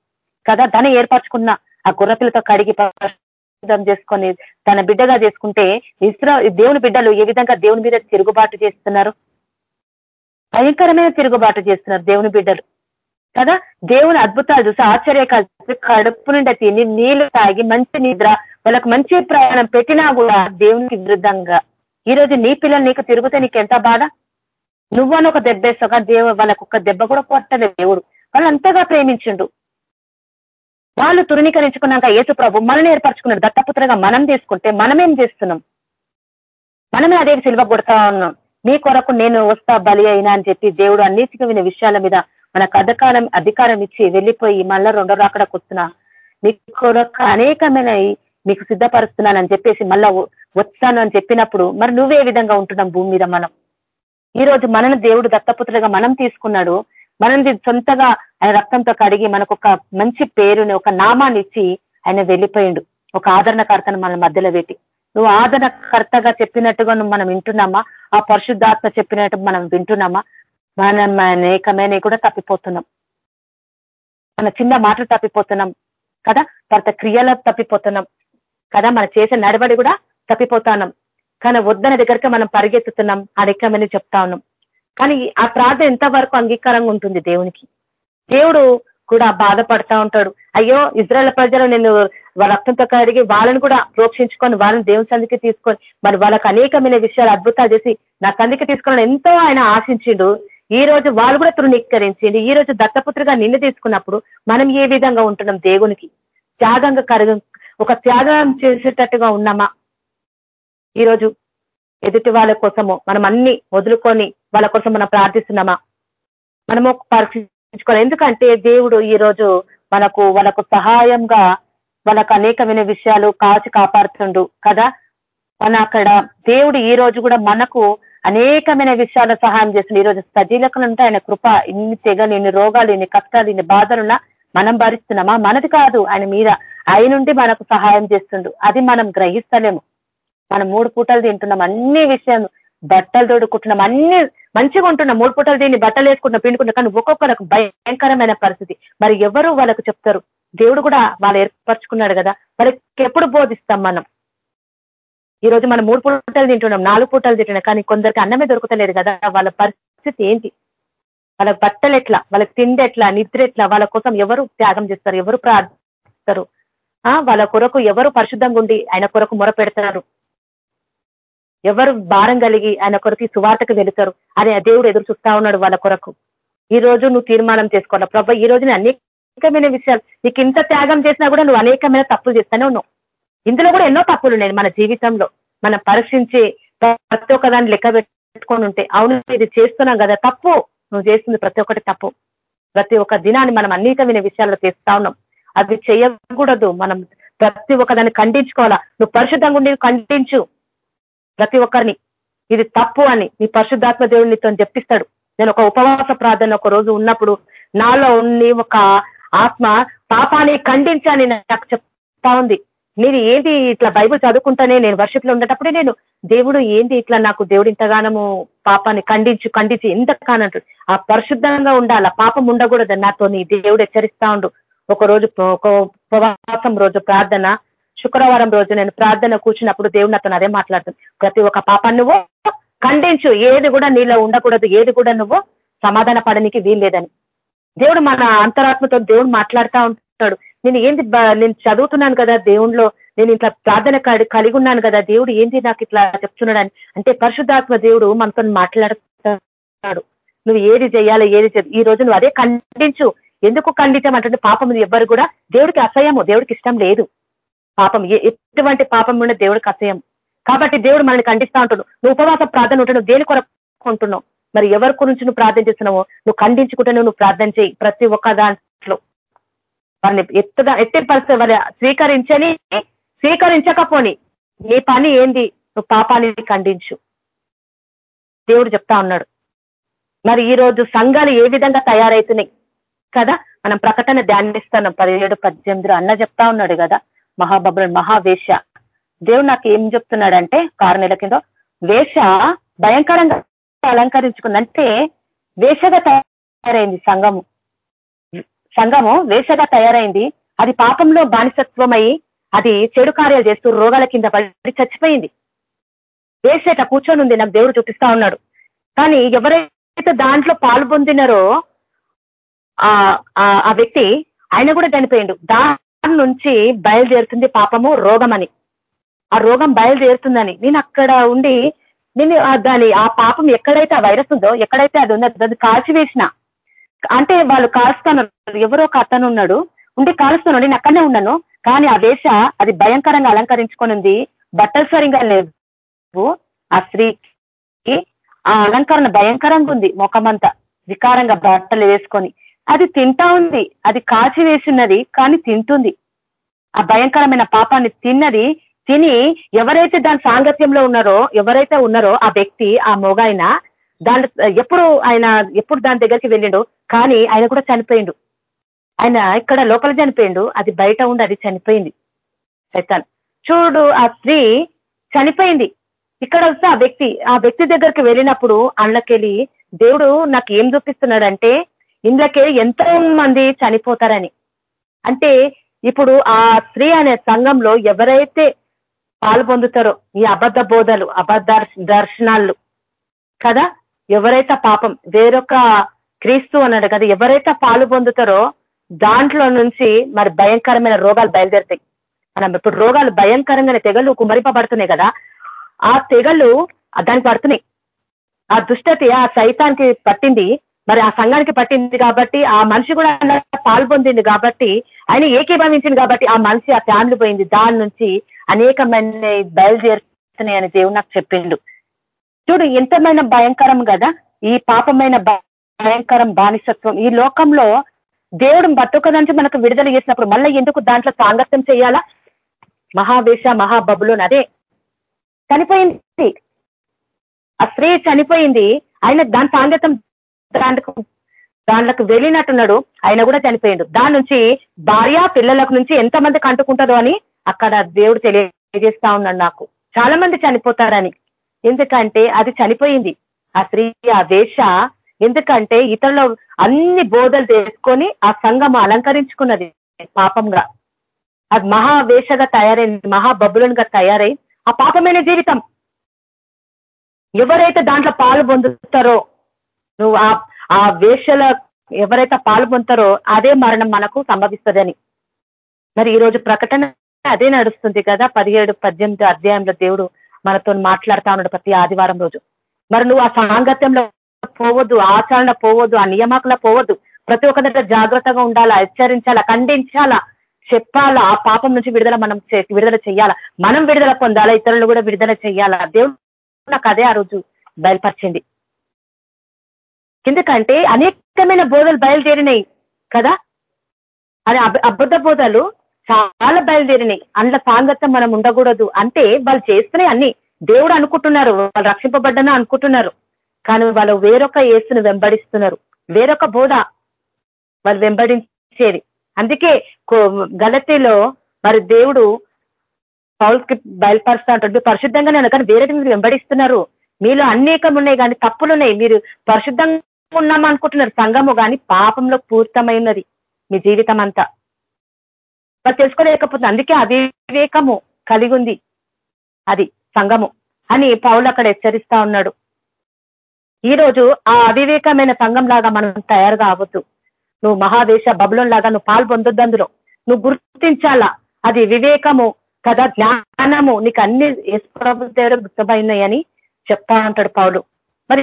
కదా ధన ఏర్పరచుకున్న ఆ గుర్రపిల్లతో కడిగి పరిశుద్ధం చేసుకొని తన బిడ్డగా చేసుకుంటే ఇస్రా దేవుని బిడ్డలు ఏ విధంగా దేవుని మీద తిరుగుబాటు చేస్తున్నారు? భయంకరమైన తిరుగుబాటు చేస్తున్నారు దేవుని బిడ్డలు. కదా? దేవుని అద్భుతాలు చూసి ఆశ్చర్యకాలు కడుపు నుండి తిని నీళ్ళు తాగి మంచి నిద్ర వాళ్ళకు మంచి ప్రయాణం పెట్టినా కూడా దేవునికి విరుద్ధంగా. ఈ రోజు నీ పిల్లలు నీకు తిరుగుతే నీకు ఎంత బాధ? నువ్వని ఒక దెబ్బ వేస్తావు దేవుడు వాళ్ళకు ఒక దెబ్బ కూడా కొట్టలేదు దేవుడు. వాళ్ళు అంతగా ప్రేమించిండు. వాళ్ళు తురుణీకరించుకున్నాక యేసు ప్రభు మనల్ని ఏర్పరచుకున్నాడు. దత్తపుత్రగా మనం తీసుకుంటే మనమేం చేస్తున్నాం? మనమే అదే సిల్వ కొడతా ఉన్నాం. మీ కొరకు నేను వస్తా బలి అయినా అని చెప్పి దేవుడు అన్నిటికీ వినే విషయాల మీద మనకు అధికారం అధికారం ఇచ్చి వెళ్ళిపోయి మళ్ళా రెండో రాకడ కూర్చున్నా మీకు కొరకు అనేకమైన మీకు సిద్ధపరుస్తున్నానని చెప్పేసి మళ్ళా వచ్చాను అని చెప్పినప్పుడు మరి నువ్వే విధంగా ఉంటున్నాం భూమి మీద మనం? ఈ రోజు మనను దేవుడు దత్తపుత్రులుగా మనం తీసుకున్నాడు. మనది సొంతగా ఆయన రక్తంతో కడిగి మనకు ఒక మంచి పేరుని ఒక నామాన్ని ఇచ్చి ఆయన వెళ్ళిపోయిండు. ఒక ఆదరణకర్తను మన మధ్యలో పెట్టి. నువ్వు ఆదరణకర్తగా చెప్పినట్టుగా నువ్వు మనం వింటున్నామా? ఆ పరిశుద్ధాత్మ చెప్పినట్టు మనం వింటున్నామా? మనం అనేకమైన కూడా తప్పిపోతున్నాం. మన చిన్న మాటలు తప్పిపోతున్నాం కదా? తర్వాత క్రియలు తప్పిపోతున్నాం కదా? మనం చేసే నడబడి కూడా తప్పిపోతున్నాం. కానీ వద్దన దగ్గరికి మనం పరిగెత్తుతున్నాం. అనేకమైన చెప్తా ఉన్నాం. కానీ ఆ ప్రార్థన ఎంతవరకు అంగీకారంగా ఉంటుంది దేవునికి? దేవుడు కూడా బాధపడతా ఉంటాడు. అయ్యో ఇజ్రాయల్ ప్రజలు నేను వాళ్ళ రక్తంతో కడిగి వాళ్ళని కూడా ప్రోక్షించుకొని వాళ్ళని దేవుని సందికి తీసుకొని మరి వాళ్ళకి అనేకమైన విషయాలు అద్భుతాలు చేసి నా సందికి తీసుకొని ఎంతో ఆయన ఆశించిండు. ఈ రోజు వాళ్ళు కూడా తృణీకరించింది. ఈ రోజు దత్తపుత్రిగా నిన్ను తీసుకున్నప్పుడు మనం ఏ విధంగా ఉంటున్నాం దేవునికి? త్యాగంగా కరగ ఒక త్యాగం చేసేటట్టుగా ఉన్నామా? ఈరోజు ఎదుటి వాళ్ళ కోసము మనం అన్ని వదులుకొని వాళ్ళ కోసం మనం ప్రార్థిస్తున్నామా? మనము పరీక్షించుకోవాలి. ఎందుకంటే దేవుడు ఈ రోజు మనకు వాళ్ళకు సహాయంగా వాళ్ళకు అనేకమైన విషయాలు కాచి కాపాడుతుండు కదా? మన అక్కడ దేవుడు ఈ రోజు కూడా మనకు అనేకమైన విషయాలు సహాయం చేస్తుంది. ఈ రోజు సజీలకులు ఉంటే ఆయన కృప ఇన్ని తెగలు ఇన్ని రోగాలు ఇన్ని కష్టాలు ఇన్ని బాధలున్నా మనం భరిస్తున్నామా? మనది కాదు. ఆయన మీద ఆయన నుండి మనకు సహాయం చేస్తుండు. అది మనం గ్రహిస్తలేము. మనం మూడు పూటలు తింటున్నాం. అన్ని విషయం బట్టలు తోడుకుంటున్నాం అన్ని మంచిగా ఉంటున్నాం. మూడు పూటలు దీన్ని బట్టలు వేసుకుంటున్నాం పిండుకుంటున్నాం. కానీ ఒక్కొక్కరికి భయంకరమైన పరిస్థితి. మరి ఎవరు వాళ్ళకు చెప్తారు? దేవుడు కూడా వాళ్ళు ఏర్పరచుకున్నాడు కదా. వాళ్ళకి ఎప్పుడు బోధిస్తాం మనం? ఈ రోజు మనం మూడు పూటలు తింటున్నాం నాలుగు పూటలు తింటున్నాం కానీ కొందరికి అన్నమే దొరకతలేదు కదా వాళ్ళ పరిస్థితి ఏంటి? వాళ్ళకి బట్టలు ఎట్లా? వాళ్ళకి తిండి ఎట్లా? నిద్ర ఎట్లా? వాళ్ళ కోసం ఎవరు త్యాగం చేస్తారు? ఎవరు ప్రార్థిస్తారు? వాళ్ళ కొరకు ఎవరు పరిశుద్ధంగా ఉండి ఆయన కొరకు మొర పెడతారు? ఎవరు భారం కలిగి ఆయన కొరకు సువార్తకు వెళుతారు? అని దేవుడు ఎదురు చూస్తా ఉన్నాడు వాళ్ళ కొరకు. ఈ రోజు నువ్వు తీర్మానం చేసుకోవాలి? ప్రభా ఈ రోజు అనేకమైన విషయాలు నీకు ఇంత త్యాగం చేసినా కూడా నువ్వు అనేకమైన తప్పులు చేస్తూనే ఉన్నావు. ఇందులో కూడా ఎన్నో తప్పులు ఉన్నాయి మన జీవితంలో. మనం పరీక్షించి ప్రతి ఒక్క దాన్ని లెక్క పెట్టుకొని ఉంటే అవును ఇది చేస్తున్నాం కదా తప్పు. నువ్వు చేస్తుంది ప్రతి ఒక్కటి తప్పు. ప్రతి ఒక్క దినాన్ని మనం అనేకమైన విషయాల్లో చేస్తా ఉన్నాం. అవి చేయకూడదు. మనం ప్రతి ఒక్క దాన్ని ఖండించుకోవాలా? నువ్వు పరిశుద్ధంగా ఉండి ఖండించు. ప్రతి ఒక్కరిని. ఇది తప్పు అని నీ పరిశుద్ధాత్మ దేవుడు నీతో చెప్పిస్తాడు. నేను ఒక ఉపవాస ప్రార్థన ఒక రోజు ఉన్నప్పుడు నాలో ఉన్ని ఒక ఆత్మ పాపాన్ని ఖండించని నాకు చెప్తా ఉంది. మీరు ఏంటి ఇట్లా బైబుల్ చదువుకుంటానే నేను వర్షిప్లో ఉండేటప్పుడే నేను దేవుడు ఏంటి ఇట్లా నాకు దేవుడు ఇంతగానము పాపాన్ని ఖండించు ఖండించి ఇంతకానంటు ఆ పరిశుద్ధంగా ఉండాల పాపం ఉండకూడదు. నాతో నీ దేవుడు హెచ్చరిస్తా ఉండు. ఒక రోజు ఉపవాసం రోజు ప్రార్థన. శుక్రవారం రోజు నేను ప్రార్థన కూర్చున్నప్పుడు దేవుడు నాతో అదే మాట్లాడుతుంది. ప్రతి ఒక్క పాపాన్ని నువ్వు ఖండించు. ఏది కూడా నీలో ఉండకూడదు. ఏది కూడా నువ్వు సమాధాన పడనికి వీల్లేదని. దేవుడు మన అంతరాత్మతో దేవుడు మాట్లాడుతూ ఉంటాడు. నేను ఏంది నేను చదువుతున్నాను కదా దేవుణ్ణిలో నేను ఇట్లా ప్రార్థన కలిగి ఉన్నాను కదా దేవుడు ఏంది నాకు ఇట్లా చెప్తున్నాడని. అంటే పరిశుద్ధాత్మ దేవుడు మనతో మాట్లాడుతున్నాడు నువ్వు ఏది చేయాలి ఏది ఈ రోజు నువ్వు అదే ఖండించు. ఎందుకు ఖండించమంటే పాపం ఎవ్వరు కూడా దేవుడికి అసహ్యము దేవుడికి ఇష్టం లేదు. పాపం ఎటువంటి పాపం ఉన్న దేవుడికి అసహ్యం కాబట్టి దేవుడు మనల్ని ఖండిస్తా ఉంటాడు. నువ్వు ఉపవాస ప్రార్థన ఉంటున్నావు దేని కొరకు ఉంటున్నావు మరి ఎవరి గురించి నువ్వు ప్రార్థన చేస్తున్నావో నువ్వు ఖండించుకుంటే నువ్వు ప్రార్థన చేయి ప్రతి ఒక్క దాంట్లో. వారిని ఎత్తుగా ఎత్తే పరిస్థితి వారి స్వీకరించని స్వీకరించకపోని నీ పని ఏంది? నువ్వు పాపాన్ని ఖండించు. దేవుడు చెప్తా ఉన్నాడు. మరి ఈ రోజు సంఘాలు ఏ విధంగా తయారవుతున్నాయి కదా మనం ప్రకటన ధ్యానిస్తున్నాం. పదిహేడు పద్దెనిమిదిలో అన్న చెప్తా ఉన్నాడు కదా మహాబబులు మహావేష దేవుడు నాకు ఏం చెప్తున్నాడంటే కారు నెల కింద వేష భయంకరంగా అలంకరించుకుంది అంటే వేషగా తయారైంది సంఘము. సంఘము వేషగా తయారైంది. అది పాపంలో బానిసత్వమై అది చెడు కార్యాలు చేస్తూ రోగాల కింద పడి చచ్చిపోయింది. వేసేట కూర్చొని ఉంది నాకు దేవుడు చూపిస్తా ఉన్నాడు. కానీ ఎవరైతే దాంట్లో పాలు పొందినారో ఆ వ్యక్తి ఆయన కూడా చనిపోయిండు. దాని నుంచి బయలుదేరుతుంది పాపము రోగం అని ఆ రోగం బయలుదేరుతుందని. నేను అక్కడ ఉండి నేను దాని ఆ పాపం ఎక్కడైతే ఆ వైరస్ ఉందో ఎక్కడైతే అది ఉందో అది కాల్చివేసిన. అంటే వాళ్ళు కాలుస్తాను ఎవరో ఒక అతను ఉన్నాడు. ఉండి కాలుస్తున్నాడు. నేను అక్కడనే ఉన్నాను. కానీ ఆ వేష అది భయంకరంగా అలంకరించుకొని ఉంది. బట్టలు సరిగా లేవు. ఆ స్త్రీకి ఆ అలంకరణ భయంకరంగా ఉంది. ముఖమంతా వికారంగా బట్టలు వేసుకొని. అది తింటా ఉంది. అది కాచి వేసినది కానీ తింటుంది. ఆ భయంకరమైన పాపాన్ని తిన్నది తిని ఎవరైతే దాని సాంగత్యంలో ఉన్నారో ఎవరైతే ఉన్నారో ఆ వ్యక్తి ఆ మొగాయన దాని ఎప్పుడు ఆయన ఎప్పుడు దాని దగ్గరికి వెళ్ళిండు కానీ ఆయన కూడా చనిపోయిండు. ఆయన ఇక్కడ లోపల చనిపోయిండు అది బయట ఉండి అది చనిపోయింది. సైతాన్. చూడు ఆ స్త్రీ చనిపోయింది. ఇక్కడ వస్తే ఆ వ్యక్తి ఆ వ్యక్తి దగ్గరికి వెళ్ళినప్పుడు అందులోకెళ్ళి దేవుడు నాకు ఏం చూపిస్తున్నాడంటే ఇందులోకి ఎంతో మంది చనిపోతారని. అంటే ఇప్పుడు ఆ స్త్రీ అనే సంఘంలో ఎవరైతే పాలు పొందుతారో ఈ అబద్ధ బోధలు అబద్ధ దర్శనాలు. కదా? ఎవరైతే పాపం వేరొక క్రీస్తు అన్నాడు కదా ఎవరైతే పాలు పొందుతారో దాంట్లో నుంచి మరి భయంకరమైన రోగాలు బయలుదేరుతాయి. మనం ఇప్పుడు రోగాలు భయంకరంగానే తెగలు కుమరింపబడుతున్నాయి కదా ఆ తెగలు దానికి పడుతున్నాయి. ఆ దుష్టతి ఆ సైతానికి పట్టింది మరి ఆ సంఘానికి పట్టింది కాబట్టి ఆ మనిషి కూడా పాల్పొందింది కాబట్టి ఆయన ఏకీభవించింది కాబట్టి ఆ మనిషి ఆ ఫ్యామిలీ పోయింది. దాని నుంచి అనేకమైన బయలుదేరుతున్నాయని దేవుడు నాకు చెప్పిండు. చూడు ఎంతమైన భయంకరం కదా? ఈ పాపమైన భయంకరం బానిసత్వం. ఈ లోకంలో దేవుడు బతుక నుంచి మనకు విడుదల చేసినప్పుడు మళ్ళీ ఎందుకు దాంట్లో సాంగత్యం చేయాలా? మహావేశ మహాబబులోని అదే. చనిపోయింది. ఆ స్త్రీ చనిపోయింది. ఆయన దాని సాంగత్యం దాంట్లో దాంట్లోకి వెళ్ళినట్టున్నాడు. ఆయన కూడా చనిపోయిండు. దాని నుంచి భార్య పిల్లలకు నుంచి ఎంతమంది కంటుకుంటుందో అని అక్కడ దేవుడు తెలియజేస్తా ఉన్నాడు నాకు. చాలా మంది చనిపోతారని. ఎందుకంటే అది చనిపోయింది. ఆ స్త్రీ ఆ వేష ఎందుకంటే ఇతరుల అన్ని బోధలు చేసుకొని ఆ సంఘం అలంకరించుకున్నది పాపంగా. అది మహావేషగా తయారైంది మహాబబులన్గా తయారై ఆ పాపమైన జీవితం. ఎవరైతే దాంట్లో పాలు పొందుతారో నువ్వు ఆ వేషల ఎవరైతే పాలు పొందుతారో అదే మరణం మనకు సంభవిస్తుందని. మరి ఈరోజు ప్రకటన అదే నడుస్తుంది కదా. పదిహేడు పద్దెనిమిది అధ్యాయంలో దేవుడు మనతో మాట్లాడుతా ఉన్నాడు ప్రతి ఆదివారం రోజు. మరి నువ్వు ఆ సాంగత్యంలో పోవద్దు ఆచరణ పోవద్దు ఆ నియమాకలా పోవద్దు. ప్రతి ఒక్క దగ్గర జాగ్రత్తగా ఉండాలా హెచ్చరించాలా ఖండించాలా చెప్పాలా ఆ పాపం నుంచి విడుదల మనం విడుదల చెయ్యాలా మనం విడుదల పొందాలా ఇతరులు కూడా విడుదల చెయ్యాలా దేవుడు నాకు అదే ఆ రోజు బయలుపరిచింది. ఎందుకంటే అనేకమైన బోధలు బయలుదేరినాయి కదా. అని అబద్ధ బోధలు చాలా బయలుదేరినాయి. అందులో సాంగత్యం మనం ఉండకూడదు. అంటే వాళ్ళు చేస్తున్నాయి అన్ని దేవుడు అనుకుంటున్నారు. వాళ్ళు రక్షింపబడ్డనా అనుకుంటున్నారు. కానీ వాళ్ళు వేరొక ఏసును వెంబడిస్తున్నారు. వేరొక బోధ వాళ్ళు వెంబడించేది. అందుకే గలతీలో మరి దేవుడు పౌల్స్కి బయలుపరుస్తా ఉంటాడు పరిశుద్ధంగానే ఉన్నారు. కానీ వేరే మీరు వెంబడిస్తున్నారు. మీలో అనేకం ఉన్నాయి కానీ తప్పులు ఉన్నాయి. మీరు పరిశుద్ధంగా ఉన్నామనుకుంటున్నారు. సంఘము కానీ పాపంలో పూర్తమైనది మీ జీవితం అంతా వాళ్ళు తెలుసుకోలేకపోతుంది అందుకే అవివేకము కలిగి ఉంది అది సంఘము అని పౌలు అక్కడ హెచ్చరిస్తా ఉన్నాడు. ఈ రోజు ఆ అవివేకమైన సంఘం లాగా మనం తయారు కావద్దు నువ్వు మహాదేశ బబులం లాగా నువ్వు పాల్పొందొద్దు అందులో. నువ్వు గుర్తించాలా? అది వివేకము కదా జ్ఞానము. నీకు అన్ని యేసుప్రభు దగ్గర గుర్తమైనాయని చెప్తా ఉంటాడు పౌలు. మరి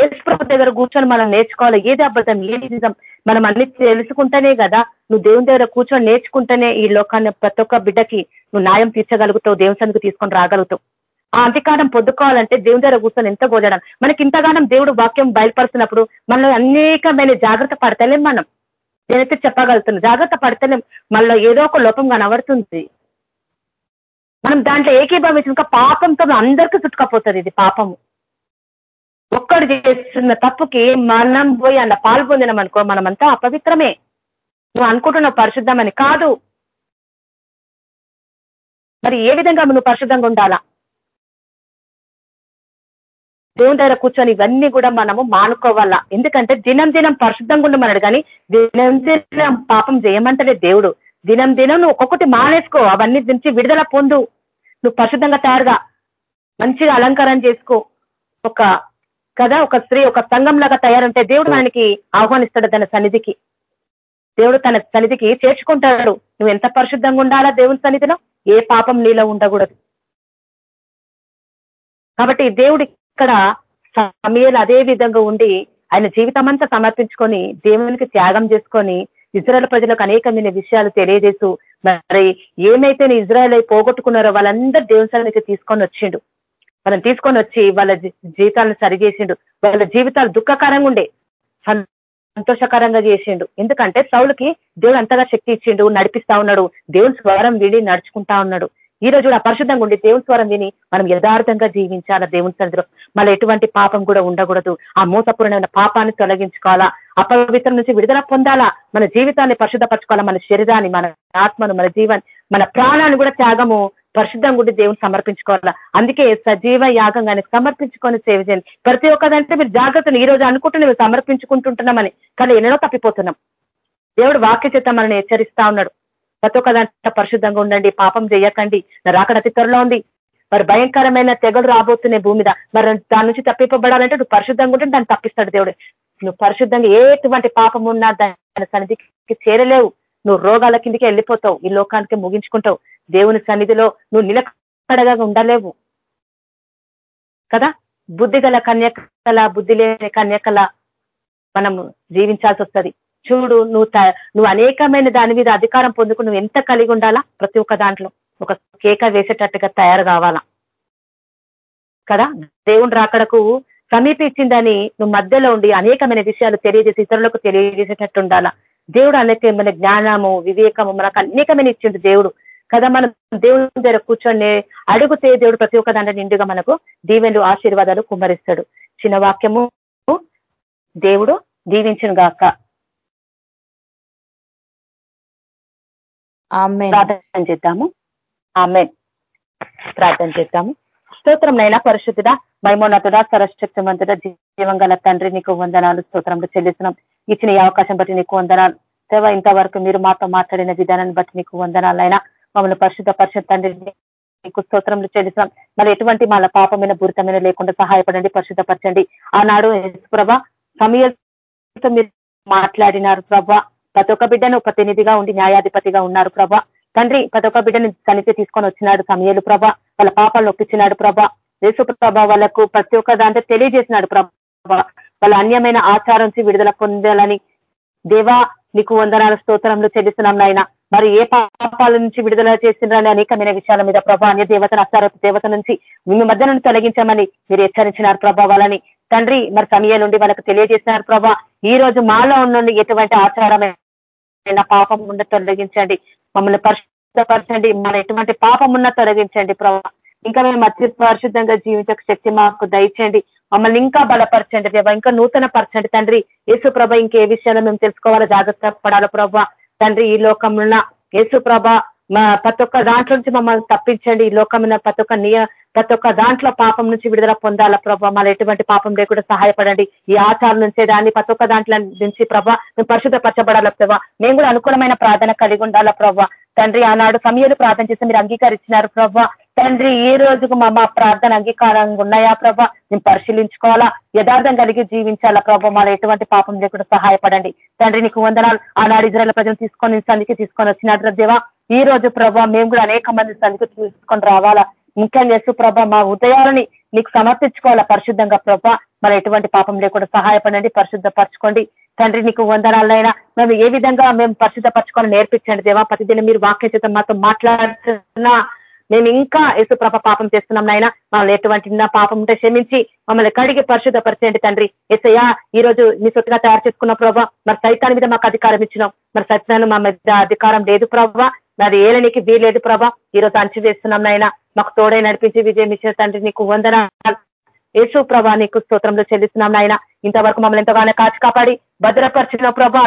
యేసుప్రభు దగ్గర కూర్చొని మనం నేర్చుకోవాలి. ఏది అబద్ధం ఏది నిజం? మనం అన్ని తెలుసుకుంటేనే కదా. నువ్వు దేవుని దగ్గర కూర్చొని నేర్చుకుంటేనే ఈ లోకాన్ని ప్రతి ఒక్క బిడ్డకి నువ్వు న్యాయం తీర్చగలుగుతావు దేవుని సన్నిధికి తీసుకొని రాగలుగుతావు. ఆ అంతికారం పొద్దుకోవాలంటే దేవుని దగ్గర కూర్చొని ఎంత గోజడం? మనకి ఇంతగానం దేవుడు వాక్యం బయలుపరుస్తున్నప్పుడు మనం అనేకమైన జాగ్రత్త పడతలేం మనం. నేనైతే చెప్పగలుగుతున్నాను జాగ్రత్త పడతలేం. మళ్ళీ ఏదో ఒక లోపం కనబడుతుంది. మనం దాంట్లో ఏకీభవించి పాపంతో అందరికీ చుట్టుకపోతుంది ఇది పాపము. ఒక్కడు చేస్తున్న తప్పుకి మనం పోయి అన్న పాల్పొందినాం అనుకో మనమంతా అపవిత్రమే. నువ్వు అనుకుంటున్నావు పరిశుద్ధమని కాదు. మరి ఏ విధంగా నువ్వు పరిశుద్ధంగా ఉండాలా? దేవుని దగ్గర కూర్చొని ఇవన్నీ కూడా మనము మానుకోవాలా? ఎందుకంటే దినం దినం పరిశుద్ధంగా ఉండమన్నాడు కానీ దినం దినం పాపం చేయమంటలే దేవుడు. దినం దినం నువ్వు ఒక్కొక్కటి మానేసుకో అవన్నీ నుంచి విడుదల పొందు. నువ్వు పరిశుద్ధంగా తయారుగా మంచిగా అలంకారం చేసుకో. ఒక కదా? ఒక స్త్రీ ఒక సంఘం లాగా తయారుంటే దేవుడు ఆయనకి ఆహ్వానిస్తాడు తన సన్నిధికి. దేవుడు తన సన్నిధికి చేర్చుకుంటాడు. నువ్వు ఎంత పరిశుద్ధంగా ఉండాలా దేవుని సన్నిధిలో? ఏ పాపం నీలో ఉండకూడదు. కాబట్టి దేవుడు ఇక్కడ సమయాలు అదే విధంగా ఉండి ఆయన జీవితం అంతా సమర్పించుకొని దేవునికి త్యాగం చేసుకొని ఇజ్రాయల్ ప్రజలకు అనేకమైన విషయాలు తెలియజేస్తూ మరి ఏమైతే ఇజ్రాయల్ పోగొట్టుకున్నారో వాళ్ళందరూ దేవుని సన్నిధికి తీసుకొని వచ్చిండు. వాళ్ళని తీసుకొని వచ్చి వాళ్ళ జీవితాలను సరిచేసిండు. వాళ్ళ జీవితాలు దుఃఖకరంగా ఉండే. సంతోషకరంగా చేసిండు. ఎందుకంటే సౌలకి దేవుడు అంతగా శక్తి ఇచ్చిండు నడిపిస్తా ఉన్నాడు. దేవుని స్వరం విడి నడుచుకుంటా ఉన్నాడు. ఈ రోజు కూడా పరిశుద్ధంగా ఉండి దేవుని స్వరం విని మనం యథార్థంగా జీవించాలా దేవుని సన్నిధిలో? మళ్ళీ ఎటువంటి పాపం కూడా ఉండకూడదు. ఆ మూతపూర్ణమైన పాపాన్ని తొలగించుకోవాలా? అపవిత్రం నుంచి విడుదల పొందాలా? మన జీవితాన్ని పరిశుద్ధపరచుకోవాలా? మన శరీరాన్ని మన ఆత్మను మన జీవాన్ని మన ప్రాణాన్ని కూడా త్యాగము పరిశుద్ధంగా ఉండి దేవుని సమర్పించుకోవాలా? అందుకే సజీవ యాగంగానే సమర్పించుకొని సేవ చేయండి. ప్రతి ఒక్కదంటే మీరు జాగ్రత్తను ఈ రోజు అనుకుంటే మేము సమర్పించుకుంటుంటున్నామని. కానీ ఎన్నో తప్పిపోతున్నాం. దేవుడు వాక్య చేత మనల్ని హెచ్చరిస్తా ఉన్నాడు. ప్రతి ఒక్కదంట పరిశుద్ధంగా ఉండండి పాపం చేయకండి. రాకడ అతి త్వరలో ఉంది. మరి భయంకరమైన తెగలు రాబోతున్నాయి భూమి మీద. మరి దాని నుంచి తప్పిపబడాలంటే నువ్వు పరిశుద్ధంగా ఉంటే దాన్ని తప్పిస్తాడు దేవుడు. నువ్వు పరిశుద్ధంగా ఎటువంటి పాపం ఉన్నా దాని సన్నిధికి చేరలేవు. నువ్వు రోగాల కిందికి వెళ్ళిపోతావు. ఈ లోకానికి ముగించుకుంటావు. దేవుని సన్నిధిలో నువ్వు నిలకడగా ఉండలేవు. కదా? బుద్ధి గల కన్యకల బుద్ధి లేని కన్యకల మనం జీవించాల్సి వస్తుంది. చూడు నువ్వు నువ్వు అనేకమైన దాని మీద అధికారం పొందుకు నువ్వు ఎంత కలిగి ఉండాలా? ప్రతి ఒక్క దాంట్లో. ఒక కేక వేసేటట్టుగా తయారు కావాలా? కదా? దేవుని రాకడకు సమీపించిందని నువ్వు మధ్యలో ఉండి అనేకమైన విషయాలు తెలియజేసి ఇతరులకు తెలియజేసేటట్టు ఉండాలా? దేవుడు అనేకమైన జ్ఞానము వివేకము మనకు అనేకమైన ఇచ్చిండు దేవుడు. కదా మనం దేవుని దగ్గర కూర్చొని అడుగుతే దేవుడు ప్రతి ఒక్క దాంట్లో నిండుగా మనకు దీవెన్లు ఆశీర్వాదాలు కుమ్మరిస్తాడు. చిన్న వాక్యము దేవుడు దీవించను గాక. ప్రార్థన చేద్దాము. ఆమె ప్రార్థన చేద్దాము. స్తోత్రం నైనా పరిశుద్ధుడ మైమోన్నతుడ సరశక్తిమంతుడ జీవం గల తండ్రి నీకు వందనాలు స్తోత్రంలో చెల్లిస్తున్నాం. ఇచ్చిన ఈ అవకాశం బట్టి నీకు వందనాలు. సేవ ఇంతవరకు మీరు మాతో మాట్లాడిన విధానాన్ని బట్టి నీకు వందనాలైనా మమ్మల్ని పరిశుద్ధ పరిషత్ తండ్రి నీకు స్తోత్రంలో చెల్లిస్తాం మరి ఎటువంటి మన పాపమైన పూరితమైన లేకుండా సహాయపడండి పరిశుద్ధపరచండి. ఆనాడు ప్రభ సమయంతో మీరు మాట్లాడినారు ప్రభ. ప్రతి ఒక్క బిడ్డను ప్రతినిధిగా ఉండి న్యాయాధిపతిగా ఉన్నారు ప్రభ. తండ్రి ప్రతి ఒక్క బిడ్డని సన్నిధి తీసుకొని వచ్చినాడు సమయాలు ప్రభ. వాళ్ళ పాపాలు ఒప్పించినాడు ప్రభ. యేసు ప్రభ వాళ్ళకు ప్రతి ఒక్క దాంట్లో తెలియజేసినాడు ప్రభ. వాళ్ళ అన్యమైన ఆచారం నుంచి విడుదల పొందాలని దేవా నీకు వందనాల స్తోత్రంలో చెల్లిస్తున్నాం నాయన. మరి ఏ పాపాల నుంచి విడుదల చేసిండ్రని అనేకమైన విషయాల మీద ప్రభా అన్య దేవతను అసారత దేవత నుంచి మీ మధ్య నుండి తొలగించామని మీరు హెచ్చరించినారు ప్రభా వాళ్ళని. తండ్రి మరి సమయం నుండి వాళ్ళకి తెలియజేసినారు ప్రభా ఈ రోజు మాలో ఉండండి ఎటువంటి ఆచారమైన పాపం ఉన్న తొలగించండి. మమ్మల్ని పరిశుద్ధపరచండి మన ఎటువంటి పాపం ఉన్న తొలగించండి ప్రభా. ఇంకా మేము అతి పరిశుద్ధంగా జీవించక శక్తి మాకు దయచేయండి. మమ్మల్ని ఇంకా బలపరచండి ప్రభా ఇంకా నూతన పరచండి తండ్రి. యేసు ప్రభ ఇంకే విషయాలు మేము తెలుసుకోవాలో జాగ్రత్త పడాలి ప్రభా. తండ్రి ఈ లోకంలో యేసు ప్రభ ప్రతి ఒక్క దాంట్లో నుంచి మమ్మల్ని తప్పించండి. ఈ లోకమైన ప్రతి ఒక్క నియ ప్రతి ఒక్క దాంట్లో పాపం నుంచి విడుదల పొందాలా ప్రభా. మళ్ళీ ఎటువంటి పాపం లేకుండా సహాయపడండి. ఈ ఆచారం నుంచే దాన్ని ప్రతి ఒక్క దాంట్లో నుంచి ప్రభా మేము పరిశుద్ధపరచబడాలా ప్రభా. మేము కూడా అనుకూలమైన ప్రార్థన కలిగి ఉండాలా ప్రభా. తండ్రి ఆనాడు సమయాలు ప్రార్థన చేసి మీరు అంగీకరించినారు ప్రభా. తండ్రి ఈ రోజుకు మా మా ప్రార్థన అంగీకారంగా ఉన్నాయా ప్రభా? మేము పరిశీలించుకోవాలా? యథార్థం కలిగి జీవించాలా ప్రభా? మన ఎటువంటి పాపం లేకుండా సహాయపడండి. తండ్రి నీకు వందనాలు. ఆనాడు ఇజ్రాయల్ ప్రజలు తీసుకొని సందికి తీసుకొని వచ్చిన దేవా. ఈ రోజు ప్రభా మేము కూడా అనేక మంది సందికి తీసుకొని రావాలా? ముఖ్యం చేస్తూ ప్రభా మా ఉదయాలని నీకు సమర్పించుకోవాలా పరిశుద్ధంగా ప్రభా? మన ఎటువంటి పాపం లేకుండా సహాయపడండి పరిశుద్ధపరచుకోండి. తండ్రి నీకు వందనాలైనా మేము ఏ విధంగా మేము పరిశుద్ధపరచుకొని నేర్పించండి దేవా? ప్రతిదిన మీరు వాక్య చేత మాతో మాట్లాడుతున్నా మేము ఇంకా ప్రభ పాపం చేస్తున్నాం నాయన. మమ్మల్ని ఎటువంటి పాపం ఉంటే క్షమించి మమ్మల్ని కడిగి పరిశుద్ధపరచండి తండ్రి. ఎస్ఐయా ఈ రోజు మీ సొత్తుగా తయారు చేసుకున్న ప్రభావ మరి సైతాన్ని మీద మాకు అధికారం ఇచ్చినాం. మరి సత్యాన్ని మా మీద అధికారం లేదు ప్రభావ మరి ఏలనికి వీలేదు ప్రభా. ఈ రోజు అంచు వేస్తున్నాం నాయన. మాకు తోడై నడిపించి విజయం ఇచ్చిన తండ్రి నీకు వందన యేసు ప్రభా నీకు స్తోత్రంలో చెల్లిస్తున్నాం నాయన. ఇంతవరకు మమ్మల్ని ఎంతగానో కాచి కాపాడి భద్రపరిచిన ప్రభా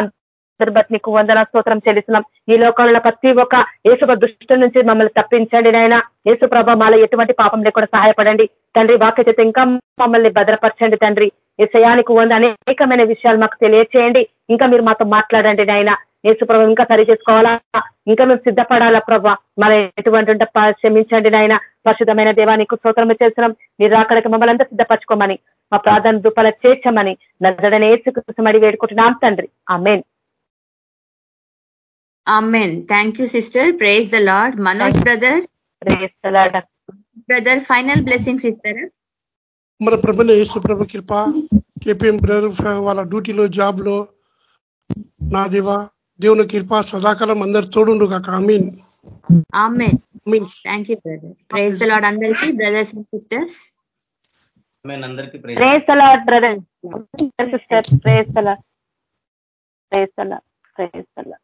బట్టి నీకు వందల స్తోత్రం చెల్లిస్తున్నాం. ఈ లోకంలో ప్రతి ఒక్క యేసుప దృష్టి నుంచి మమ్మల్ని తప్పించండి నాయన. యేసు ప్రభ మాలో ఎటువంటి పాపం లేకుండా సహాయపడండి. తండ్రి వాక్య చేత ఇంకా మమ్మల్ని భద్రపరచండి తండ్రి. ఏసయానికి వంద అనేకమైన విషయాలు మాకు తెలియచేయండి. ఇంకా మీరు మాతో మాట్లాడండి నాయన. యేసు ప్రభ ఇంకా సరి చేసుకోవాలా? ఇంకా మేము సిద్ధపడాలా ప్రభా? మన ఎటువంటి క్షమించండి నాయన. పరిశుద్ధమైన దేవానికి స్తోత్రం చేస్తున్నాం మీరు అక్కడికి మమ్మల్ని అంతా సిద్ధపరచుకోమని మా ప్రార్థన దుప్పల చేర్చమని నజడనే ఏసుకుమడి వేడుకుంటున్నాం తండ్రి. ఆ amen thank you sister praise the Lord Manoj brother brother final blessings ఇస్తారా మన ప్రభుల యేసు ప్రభు కృప కేపీఎం బ్రదర్ వాళ్ళ డ్యూటీలో జాబ్లో నా దేవా దేవుని కృప సదాకాలం అందరు తోడుండు కాక mean amen thank you brother praise the Lord అందరికీ బ్రదర్స్ అండ్ సిస్టర్స్ అందరికీ praise brother praise praise praise praise praise. Praise the Lord Praise the Lord, brothers and sisters. Praise the Lord